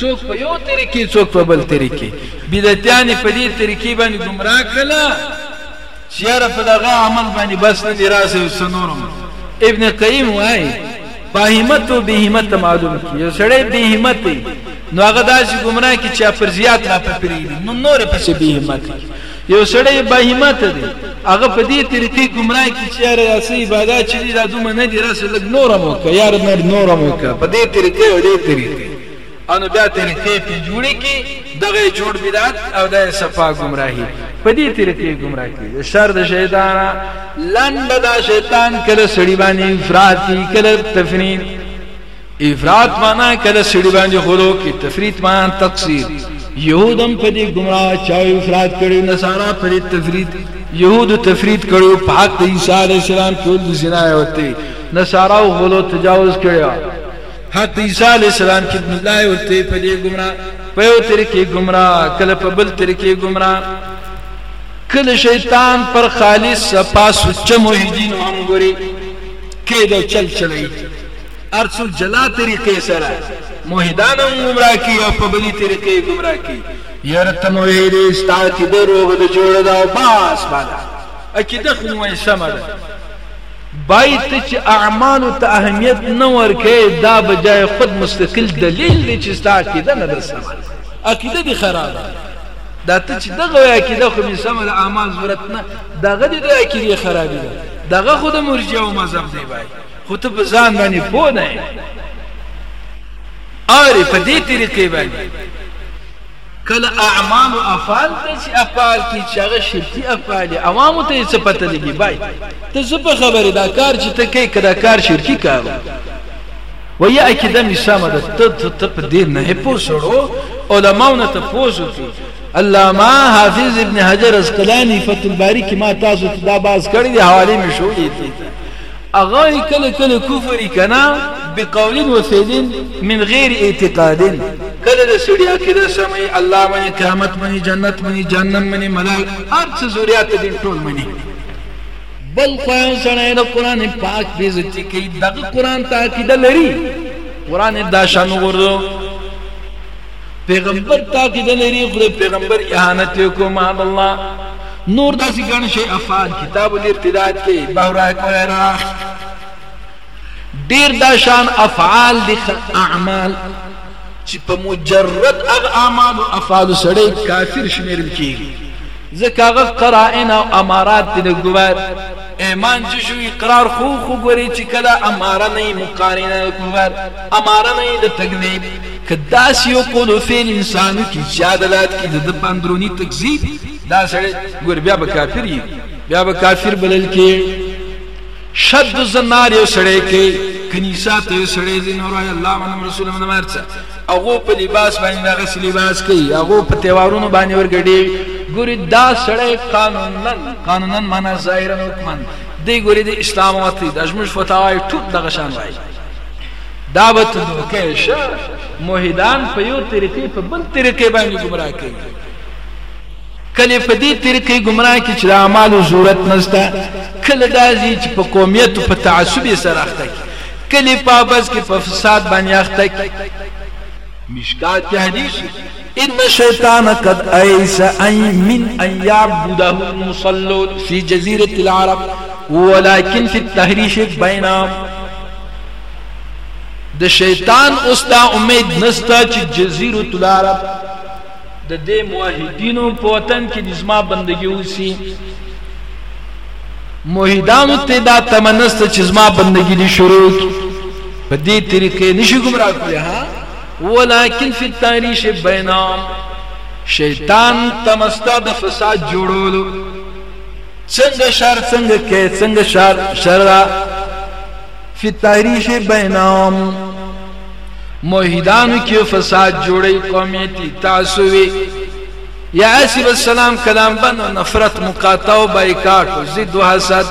A: څوک په یو طریقې څوک په بل طریقې بدعتیان په دې طریقې باندې گمراه کړل چې یاره په دغه عمل باندې بس نه دی راسه یو څه نور هم ابن قیم وایي باهمت او بهمت معلوم کی یو سړی بهمت دی نو هغه داسې ګمراه کی چې پر زیات را پپری نو نور پسې بهمت یو سړی بهمت دی هغه په دې طریقې ګمراه کی چې یاره داسې عبادت چې دی دا دومره نه دی راسه لږ نور هم وکړه یاره نور هم وکړه په دې طریقې او دې طریقې او نو بیا طریقې پرې جوړې کړي، دغه یې جوړ بدعت او دا یې سپا ګمراهي، په دې طریقې یې ګمراه کړي دي. شر د شیطانه، لنډه دا شیطان کله سړي باندې افراط وي کله تفریط، افراط مانا کله سړي باندې خلو کړي، تفریط مانا تقصیر، یهود هم په دې ګمراه، چا افراط کړي، نصارا په دې تفریط، یهودو تفریط کړي په حق د عیسی علیه السلام کې، ول د زنا یې وتې، نصاراو غلو تجاوز کړي. حتی عیسی علیه السلام چې ابن الله یې ورته په دې ګمراه په یو طریقې ګمراه کله په بل طریقې ګمراه کله شیطان پر خالص صفا سچ موحدین هم ګوري کېدو چل چلای ارڅو جلا طریقې سره موحدان هم ګمراه کی او په بلی طریقې ګمراه کی یاره ته موحد استاتی دروغ د جوړ دا باس بالا عقیده خو مې سمه ده بايد ته چې اعمالو ته اهميت نه ورکوې دا بجای خود مستقل دليل دی چې ستا عقيده نه ده سمه عقيده دې خرابه دا ته چې دغه عقيده خو مې سمه ده اعمال ضرورت نه دغه دې د عقيدې خرابې ده دغه خو د مرجع او مذهب دی باید خو ته په ځان باندې پوه نه یې اره په دې طریقې باندې کله اعمال او افعال ته چې افعال کې چې هغه شرکي افعال عوامو ته څه پته لګي بای ته زه په خبره دا کار چې ته کې کدا کار شرکي کار و یا کې د مسامه د ته ته په دې نه پوسړو علماو نه ته پوسو کې علامه حافظ ابن حجر اسقلانی فتح الباری کې ما تاسو ته دا باز کړی دی حواله مشهور دي هغه یې کله کله کفري کنه بقول و فعل من غیر اعتقاد کله د سړي عقیده سمه یې الله مني قیامت مني جنت مني جهنم مني ملائک هر څه ذریات دین ټول مني بل خو یو سړی د قران پاک بې عزتي کوي دغه قران ته عقیده لري قران دا شان وګورئ پیغمبر تا کی دل ری خره پیغمبر اهانت کو ما الله نور داسی ګڼ شی افعال کتاب الارتداد کې بهرای کو راخ ډیر دا شان افعال دي اعمال چې په مجرد اغ اعمال او افعال سره کافر شمیرل کیږي ځکه هغه قرائن او امارات دي ګوار ایمان چی شو اقرار خو خو ګوری چی کلا اماره نه مقارنه کفر اماره نه د تکذیب کدا سیو قول فعل انسانو کی زیادلات کی د پاندرونی تکذیب دا سره ګور بیا به کافر یی بیا به کافر بلل کی شد زنار یو سره کی کنیسا ته سره زین اور الله من رسول من مرچ هغو په لباس باندې دغسې لباس کوي هغو په تیوارونو باندې ورګډي ګوري دا سړی قانونا قانونا معنا ظاهرا حکما دی ګوري د اسلام وتی د ازمش فتاوی ټول دغه شان وای دا به ته دوکه شه موحدان په یو طریقې په بل طریقې باندې گمراه کوي کله په دې طریقې ګمراه کې چې د اعمالو ضرورت نشته، کله داسې چې په قومیت او په تعصب یې سر اخته کړي، کله په عبث کې په فساد باندې اخته کړي. مشکات کې حدیث دی، ان الشیطان قد ایس من ان یعبده المصلون فی جزیرة العرب ولکن فی التحریش بینهم د شیطان اوس دا امید نشته چې جزیرة العرب د دې موحدینو په وطن کې د زما بندګي وسی موحدانو ته دا تمنست چې زما بندګي دي شروع کی په دې طریقې نشي ګمرا کړی ها ولکن فی التاریش بینام شیطان تمستا د فساد جوړولو څنګه شر څنګه کې څنګه شر شر فی التحریش بینهم موحدانو کې فساد جوړي قومیتی تعصبي یا اسی السلام کلام بنو نفرت مقاطع او بایکاټ او ضد او حسد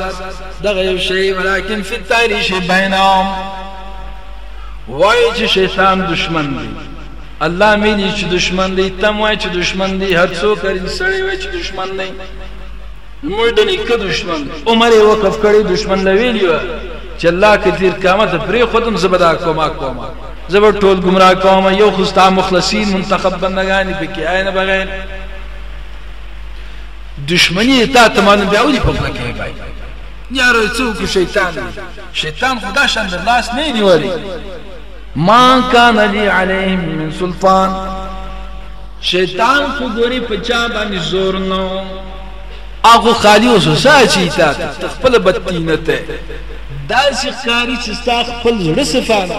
A: دغه یو شی ولیکن فی التحریش بینهم وای چې شیطان دشمن دی الله مینی چې دشمن دی تم وای چې دشمن دی هر څوک هر انسان وای چې دشمن دی زموږ د نیکه دشمن عمر یې وقف کړی دشمن له ویلي وه چې الله که تیر قیامت پرېښودم زه به دا کوما کوم زه به ټول ګمراه کوم یو خو ستا مخلصین منتخب بندګان یې پکې عین بغیر دشمنی یې تا ته معلوم بیا ولې په خوله کې بای یاره څوک شیطان شیطان خدا شان د لاس نه نیولي ما کان لی علیهم من سلطان شیطان خو ګوري په چا باندې زور نو هغه خالی اوس ساچی تا خپل بدتینه ته دا سخکاری چې ستا خپل زړه صفانه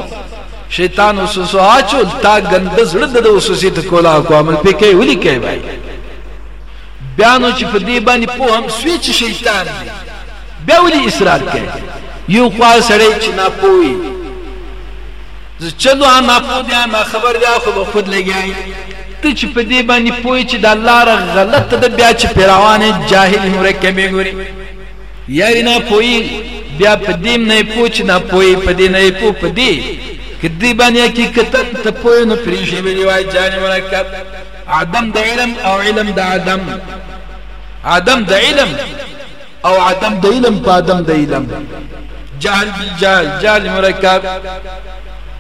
A: شیطان اوس ساچو تا ګند زړه د اوس سیت کولا کو عمل پې کوي ولي کوي بای بیا نو چې په دې باندې په هم سوي چې شیطان دی بیا ولې اصرار کوي یو خوا سړی چې نه پوي زه چلو نه پوه دی نه خبر دی خو به خود لګیای ته چې په دې باندې پوي چې د الله را غلط ده بیا چې پیروان جاهل مرکب ګوري یا نه پوي بیا په دې نه پوه چې نه پوي په دې نه پوه په دې کدی باندې حقیقتا ته پوه نو پریشي ویلی وای جان مرکب عدم د علم او علم د عدم عدم د علم او عدم د علم په عدم د علم جهل بالجهل جهل مرکب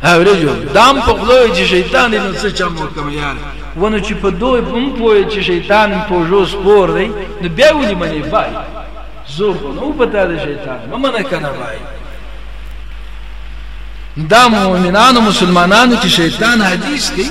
A: اوریجو دام په خلو چې شیطان دې نو څه چا محکم یار ونه چې په دوی هم پوي چې شیطان په جو سپور دی نو بیا ولې منی بای زور خو نو پتا دی شیطان ممنه کنه بای دا مؤمنانو مسلمانانو چې شیطان حدیث کوي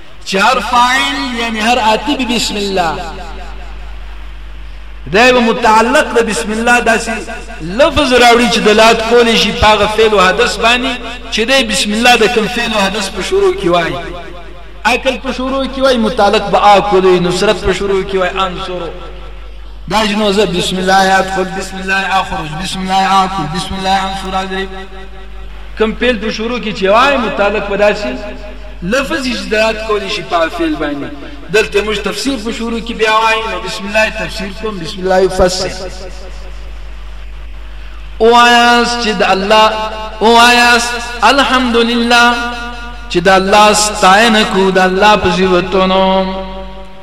A: چې هر فاعل یعنی هر آتی به بسم الله دا به متعلق د بسم الله داسې لفظ راوړي چې دلالت کولی شي په هغه فعل او حدث باندې چې دی بسم الله د کوم فعل او حدث په شروع کې وایي اکل په شروع کې وایي متعلق به آ کولی نصرت په شروع کې وایي انصرو دا جنوزه بسم الله يدخل بسم الله يخرج بسم الله يأكل بسم الله ينصر أدري کوم فعل په شروع کې چې وای متعلق په داسې لفظ چې دلالت کولی شي په فعل باندې دلته موږ تفسیر په شروع کې بیا وای نو بسم الله تفسیر کوم بسم الله یفسر اوایاس چې د الله اوایاس الحمدلله چې د الله ستاینه کو د الله په صفاتونو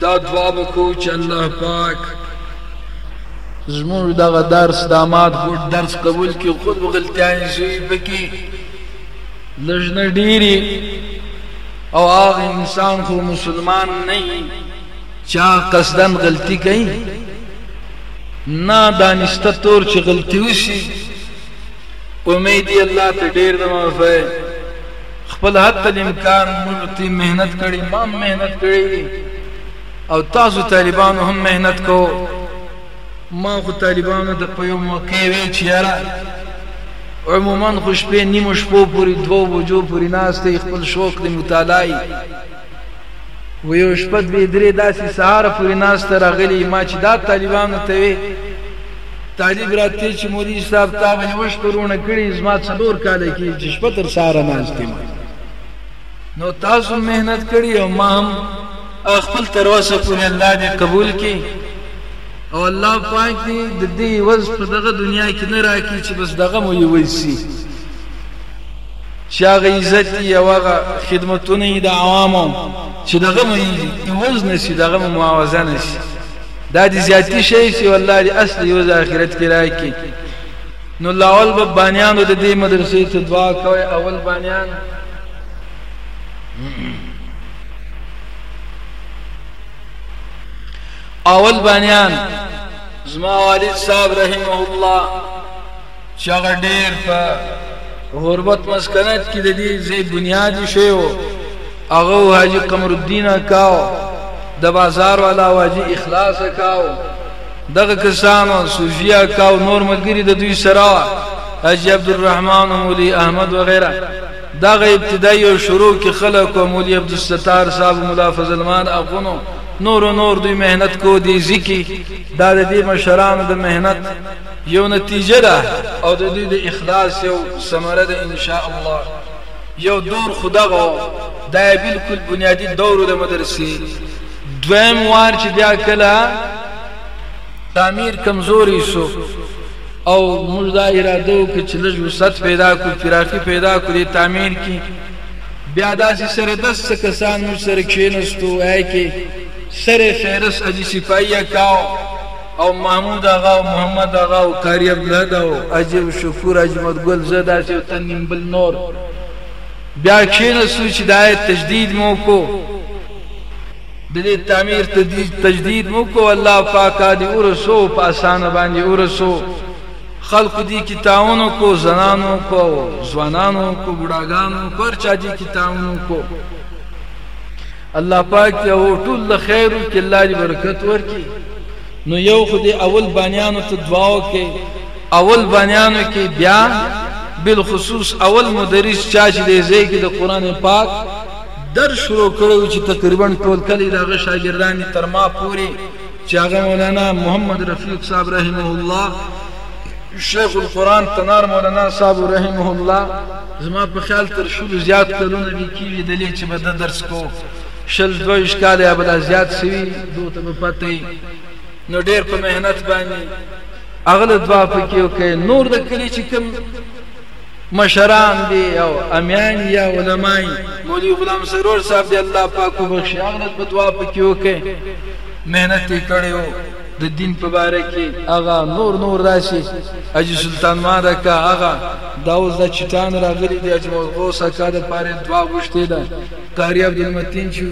A: دا دعا وکړو چې الله پاک زموږ دغه درس د مات ګډ درس قبول کړي خو غلطیان شي پکې لږ نه ډېری او هغه انسان خو مسلمان نه چا قصدن غلطي کوي نه دانشته تور چې غلطي وشي امید الله ته ډېر د معافی خپل حد تل امکان موږ تی مهنت کړي ما مهنت کړي دي او تاسو طالبانو هم مهنت کو ما خو طالبانو ته په یو موقع وی چې یاره عموما خو شپې نیمو شپو پورې دوو بجو پورې ناست دی خپل شوق دی مطالعه و یو شپه دوې درې داسې سهار پورې ناست راغلی ما چې دا طالبانو ته وی طالب راتلی چی مودی صاحب تا باندی وشت ورونه کړی زما څلور کاله کیږی چی شپه تر سهاره ناست یم نو تاسو مهنت کړی او ما هم خپل تر اوسه پورې الله دې قبول کړي او الله پاک دې د دې وز په دغه دنیا کې نه راکړي چې بس دغه مو یوي سي چې هغه عزت یې او هغه خدمتونه یې د عوامو چې دغه مو یوز نشي دغه مو معاوضه نشي دا دی زیاتی شي چې والله دی اصل یو ذاخرت کې راکی نو لاول به بانیانو د دې مدرسې ته دعا کوي اول بانیان اول بانیان زما والد صاحب رحمه الله چې هغه ډېر په حرمت مسکنت کې د دې ځای بنیاد ایښی و هغه و حاجي قمر الدین اکا و د بازار والا و حاجي اخلاص اکا و دغه کسانو صوفي اکا او نور ملګري د دوی سره وه حاجي عبدالرحمن او مولي احمد وغیره دغه ابتدایي او شروع کې خلک و مولي عبدالستار صاحب ملا فضل الرحمن اخونو نور نور دوی مهنت کو دي ځکه دا د دې مشرانو د مهنت یو نتیجه ده او د دوی د اخلاص یو ثمره ده ان شاء الله یو دور خدغه دا بالکل بنیادی دور د مدرسې دویم وار چې بیا کله تعمیر کمزوري سو او موږ دا اراده وکړه چې لږ وسعت پیدا کړو پراخي پیدا کړو تعمیر کې بیا داسې سره دس کسان موږ سره کښېنستو وای کې سره فهرست اجي سپایه کاو او محمود اغا او محمد اغا او قاری عبدالله دا او عجیب شکور اجمد ګل زه داسې یو تن یم بل نور بیا کښېنستو چې د آیت تجدید مو وکړو د دې تعمیر تجدید مو وکړو الله پاکه دې ورسو په اسانه باندې ورسو خلق دي کی تعاون کو زنانو کو ځوانانو کو بډاګانو پر چا دي کی تعاون کو الله پاک دی او ټول د خیر کې الله دې برکت ورکړي نو یو خو دې اول بانیانو ته دعا وکړي اول بانیانو کې بیا بالخصوص اول مدرس چا چې دې ځای کې د قران پاک در شروع کړو چې تقریبا ټول کلی دغه شاګردان تر ما پوري چې هغه مولانا محمد رفیق صاحب رحمه الله شیخ القرآن تنار مولانا صاحب رحمه الله زما په خیال تر شلو زیات کلونه به کېږي دلې چې به ده درس کوو شل دوه ویشت کاله یا به لا زیات سوي دوی ته به پته وي نو ډېر په محنت باندې هغه له دعا پکې وکړي نور د کلي چې کوم مشران دي او امیان یا علماي مولوي غلام سرور صاحب دی الله پاک وبخښي هغه له دعا پکې وکړي محنت یې کړی و د دين په باره کې هغه نور نور راشي حاجي سلطان مار اکا هغه دا اوس د چټان راغلي دي حاجي محمد غوث اکا د پاره دعا غوښتې ده قاری عبدالمتین چې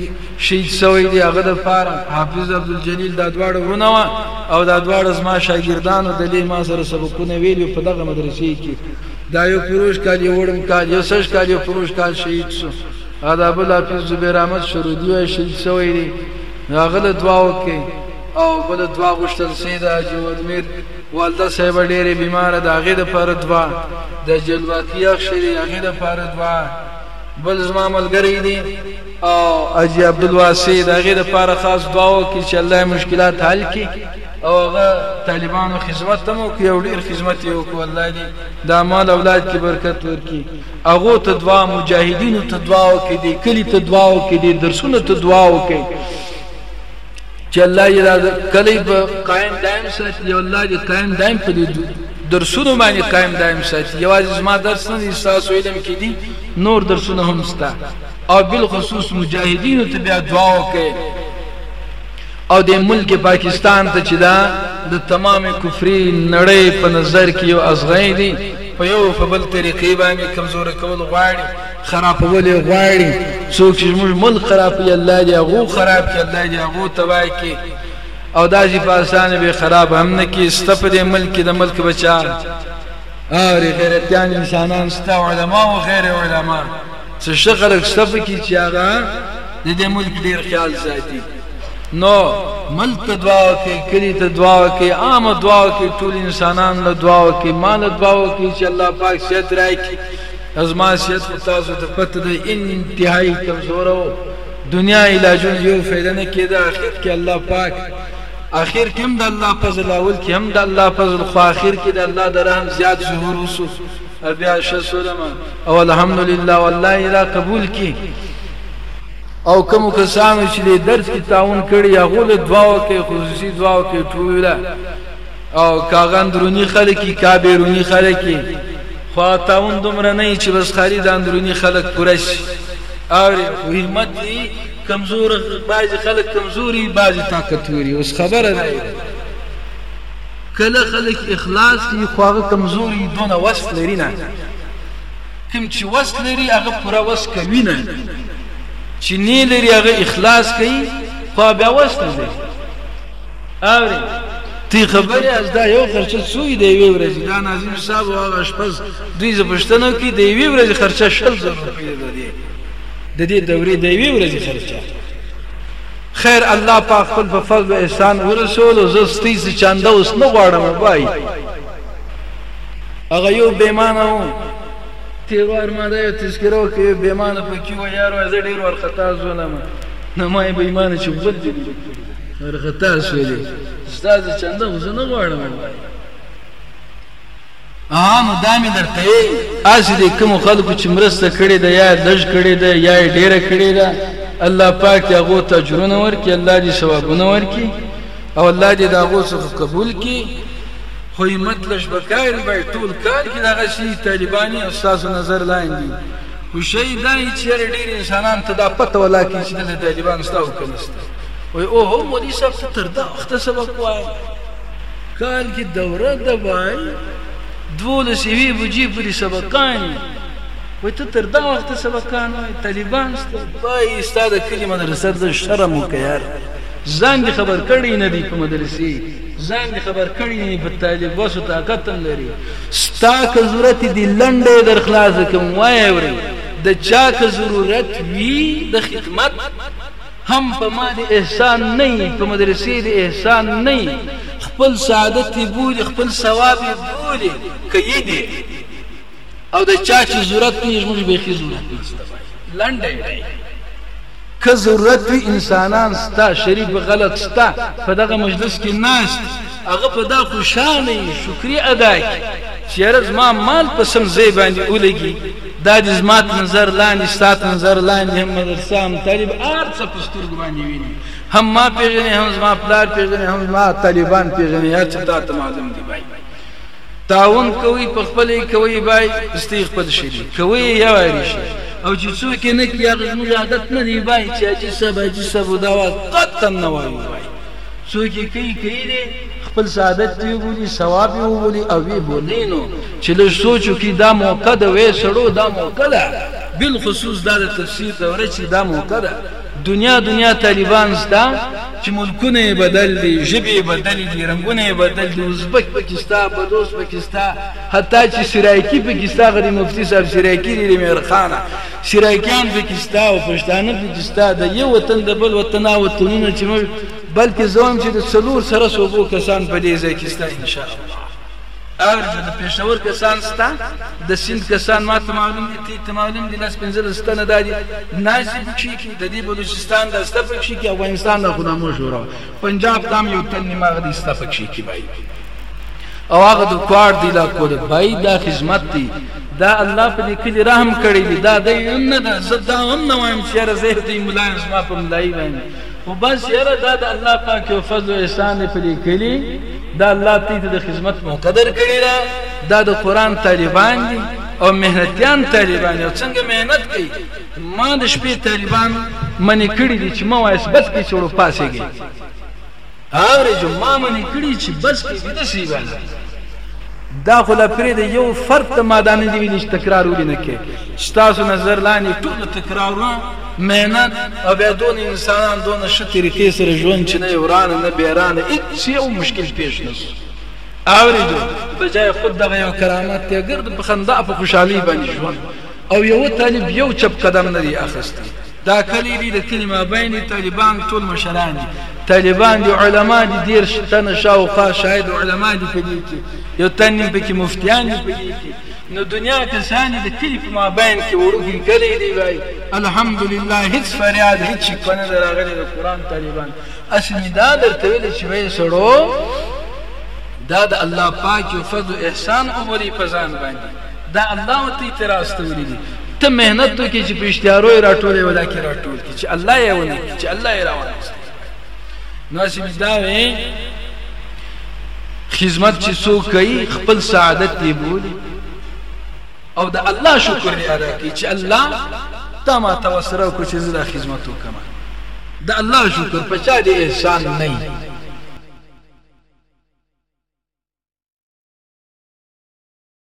A: شهید شوی دی هغه د پاره حافظ عبدالجلیل دا دواړه ورونه وا او دا دواړه زما شاګردانو د لې ما سره سبقونه ویلي په دغه مدرسې کې دا یو پروش کال یو وړم کال یو سش کال یو پروش کال شهید شو دا بل حافظ زبیر احمد شرودی وای شهید شوی دی هغه له دعا وکړي او بل دوا غشتل سي د حاجي ورمیر والده صاحب ډېرې بیماره د هغې دپاره دوا د جلواطي اخشي د هغې دپاره دوا بل زما ملګری دی او حاجي عبدالواسع د هغې دپاره خاص دوا وکړي چې الله مشکلات حل کړي او هغه طالبانو خدمت هم وکړي او ډېر خدمت یې وکړو الله دې د مال اولاد کې برکت ورکړي هغو ته دوا مجاهدینو ته دوا وکړي دې کلي ته دوا وکړي دې درسونو ته دوا وکړي چې الله یې را کلی په قائم دائم ساتي او الله دې قائم دائم په دې درسونو باندې قائم دائم ساتي یوازې زما درس نه دي تاسو علم کې دي نور درسونه هم ستا او بالخصوص مجاهدینو ته بیا دعا وکړي او د ملک پاکستان ته چې دا د تمام کفري نړۍ په نظر کې یو ازغې دي په یو فبل طریقې باندې کمزور کول غواړي خراپول یې غواړي څوک چې زموږ ملک خراپوي الله دې هغو خراب کړي الله دې هغو تباه کړي او داسې په اسانه به خراب هم نه کړي سته په دې ملک کې د ملک بچا اورې غیرتیان انسانان سته علما او غیر علما څه ښه خلک سته پکې چې هغه د دې ملک ډېر خیال ساتي نو ملک ته دعا وکړي کلي ته دعا وکړي عام دعا وکړي ټول انسانان له دعا وکړي مال دعا وکړي چې الله پاک صحت راکړي زما صحت خو تاسو ته پته ده انتهایی کمزوره و دنیا علاجون یو فایده نه کیده اخر کې الله پاک اخر کې هم د الله فضل اول کې هم د الله فضل خو اخر کې د الله د رحم زیات ظهور وسو بیا شسلما او الحمدلله والله را قبول کی او کوم کسانو چې د درس کې تعاون کړی هغه له دعاو کې خصوصي دعاو کې ټوله او کاغه اندرونی خلک کی کا بیرونی خلک کی خو تاون دومره نه چې بس خالي د اندرونی خلک پوره شي او همت دی کمزور باج خلک کمزوري باج طاقتوري اوس خبره نه کله خلک اخلاص کی خو هغه کمزوري دونه وس لري نه کوم چې وس لري هغه پوره وس کوي نه چې نه لري هغه اخلاص کوي خو بیا وس نه لري اوري تی خبرې از دا یو خرچه څوی دی وی ورځي دا ناظم صاحب او هغه شپز دوی ز پښتنو کې دی وی ورځي خرچه شل زره روپۍ ده دی د دې دورې دی وی ورځي خرچه خیر الله پاک خپل په فضل او احسان ورسول او زستی څه چاندا اوس نه غواړم بای هغه یو بیمانه و تیروار ما ده تذکرو کې بیمانه پکې و یارو زه ډیر ورختا زونه ما نه ما بیمانه چې بل دې وارخطا شوی دی ستا د چنده خو زه نه غواړم ووایي اه نو دا مې درته یې هسې دې کومو خلکو چې مرسته کړې ده یا یې لږ کړې ده یا یې ډېره کړې ده الله پاک دې هغو ته اجرونه ورکړي الله دې ثوابونه ورکړي او الله دې د هغو څخه قبول کړي خو همت لږ به کار به ټول کار کړي دغسې طالبانې ستاسو نظر لاندې خو شی دا یې چې ډېر انسانان ته دا پته ولاکړي چې دلته طالبان شته او که نشته وای او هو مولوی صاحب ته تر دا وخته سبق وایې کال کې دوره د وای دولس یوې بجې پورې سبقان وای ته تر دا وخته سبقان وای طالبان سته وای ستا د کلي مدرسه د شرم وکړه یار ځان دې خبر کړی نه دی په مدرسې ځان دې خبر کړی نه په طالب وسو طاقت هم لري ستا که ضرورت دې لنډې در خلاص کوم وای اوري د چا که ضرورت وي د خدمت هم په ما دې احسان نه يي په مدرسې دې احسان نه يي خپل سعادت يې بولي خپل ثواب يې بولي که يي دې او د چا چې ضرورت نه يي زموږ بيخي ضرورت نشته بايد لنډه يې ډايي که ضرورت وي انسانان ستا شریف غلط ستا په دغه مجلس کې ناست هغه په دا خوشاله شکرې ادا کړي چې یاره زما مال په سم ځای باندې ولګي دا دي زما تر نظر لاندې ستا تر نظر لاندې هم مدرسه هم طالب هر څه په سترګو باندې ویني هم ما پیژنې هم زما پلار پیژنې هم زما طالبان پیژنې هر څه تا ته معلوم دي بای تعاون کوي په خپل کوي بای استي خپل شي کوي یا واري شي او چې څوک نه کیږي موږ عادت نه دی بای چې چې سبا چې سبا دا وخت قطن نه وایي څوک یې کوي کوي دی خپل سعادت دی وبولي ثواب یې وبولي او وی بولي نو چې لږ سوچ وکړي دا موقع ده وې سړو دا موقع ده بالخصوص دا د تفسیر دوره چې دا موقع ده دنیا دنیا طالبان ستا چې ملکونه بدل دي ژبې بدل دي رنگونه بدل دي ازبک پاکستان بلوچ پاکستان حتی چې سرایکی پاکستان غری مفتی صاحب سرایکی دی میرخانه سرایکیان پکې شته او پښتانه پکې شته د یو وطن د بل وطن او وطنونه چې موږ بلکې زوم چې د څلور سره صوبو کسان په دې ځای کې شته ان شاء الله اگر چې د پېښور کسان شته د سند کسان ما ته معلوم دي تی ته معلوم دي لاس پنځه لس تنه دا دي ناسې پکښې کې د دې بلوچستان دا شته پکښې کې افغانستان دا خو ناموش ورو پنجاب دام یو تن نیمه غدی ستا پکشی کی بای او هغه د کوار دی لا کور بای دا خدمت دی دا الله په دې کلی رحم کړی دی دا دی هم نه ده زه دا هم نه وایم چې یاره زه دی ملایم زما په ملایي باندې خو بس یاره دا د الله پاک یو فضل و احسان دی په دې کلی دا الله تی د خدمت موقع در کړی دا دا د قران طالبان دي او مهنتيان طالبان او څنګه مهنت کوي ما د شپې طالبان منې کړي دي چې مه وایس بس کې چړو پاسېږي اورې جو ما منې کړي چې بس کې ویده سي بالا دا خو لا پرې د یو فرد ته ما دا نه دی ویلي چې تکرار ولې نه کوي ستاسو نظر لاندې ټول تکرارونه مهنت او بیا دون انسانان دون ښه طریقې سره ژوند چې نه ورانه نه بیرانه هیڅ یو مشکل پیش نه اورېدو بجای خود دغه یو کرامت ته ګرد په خندا په خوشحالي باندې ژوند او یوه طالب یو چپ قدم نه دی اخیستی دا کلی دی د کلی مابین طالبان ټول مشران دي طالبان دي علما دي دیر تن شاوخوا شاید علما دي په دې کې یو تن نیم پکې مفتیان دي په دې کې نو دنیا کسان دي د کلی په مابین کې وړوکی کلی دی وای الحمدلله هیڅ فریاد هیڅ شکوه نه راغلی د قرآن طالبان اصلي دا درته ویل چې وای سړو دا د الله پاک یو فضل احسان عمرې په ځان باندې دا الله ورته اعتراض استولي دي ته مهنت وکړي چې په اشتهارو یې راټولې ولا کې راټول کړي چې الله یې ونه کړي چې الله یې راوړي نو چې دا وې خدمت چې څوک کوي خپل سعادت دی بولي او د الله شکر دی ادا کوي چې الله تا ما توسره کو چې زړه خدمت وکم د الله شکر په چا دی احسان نه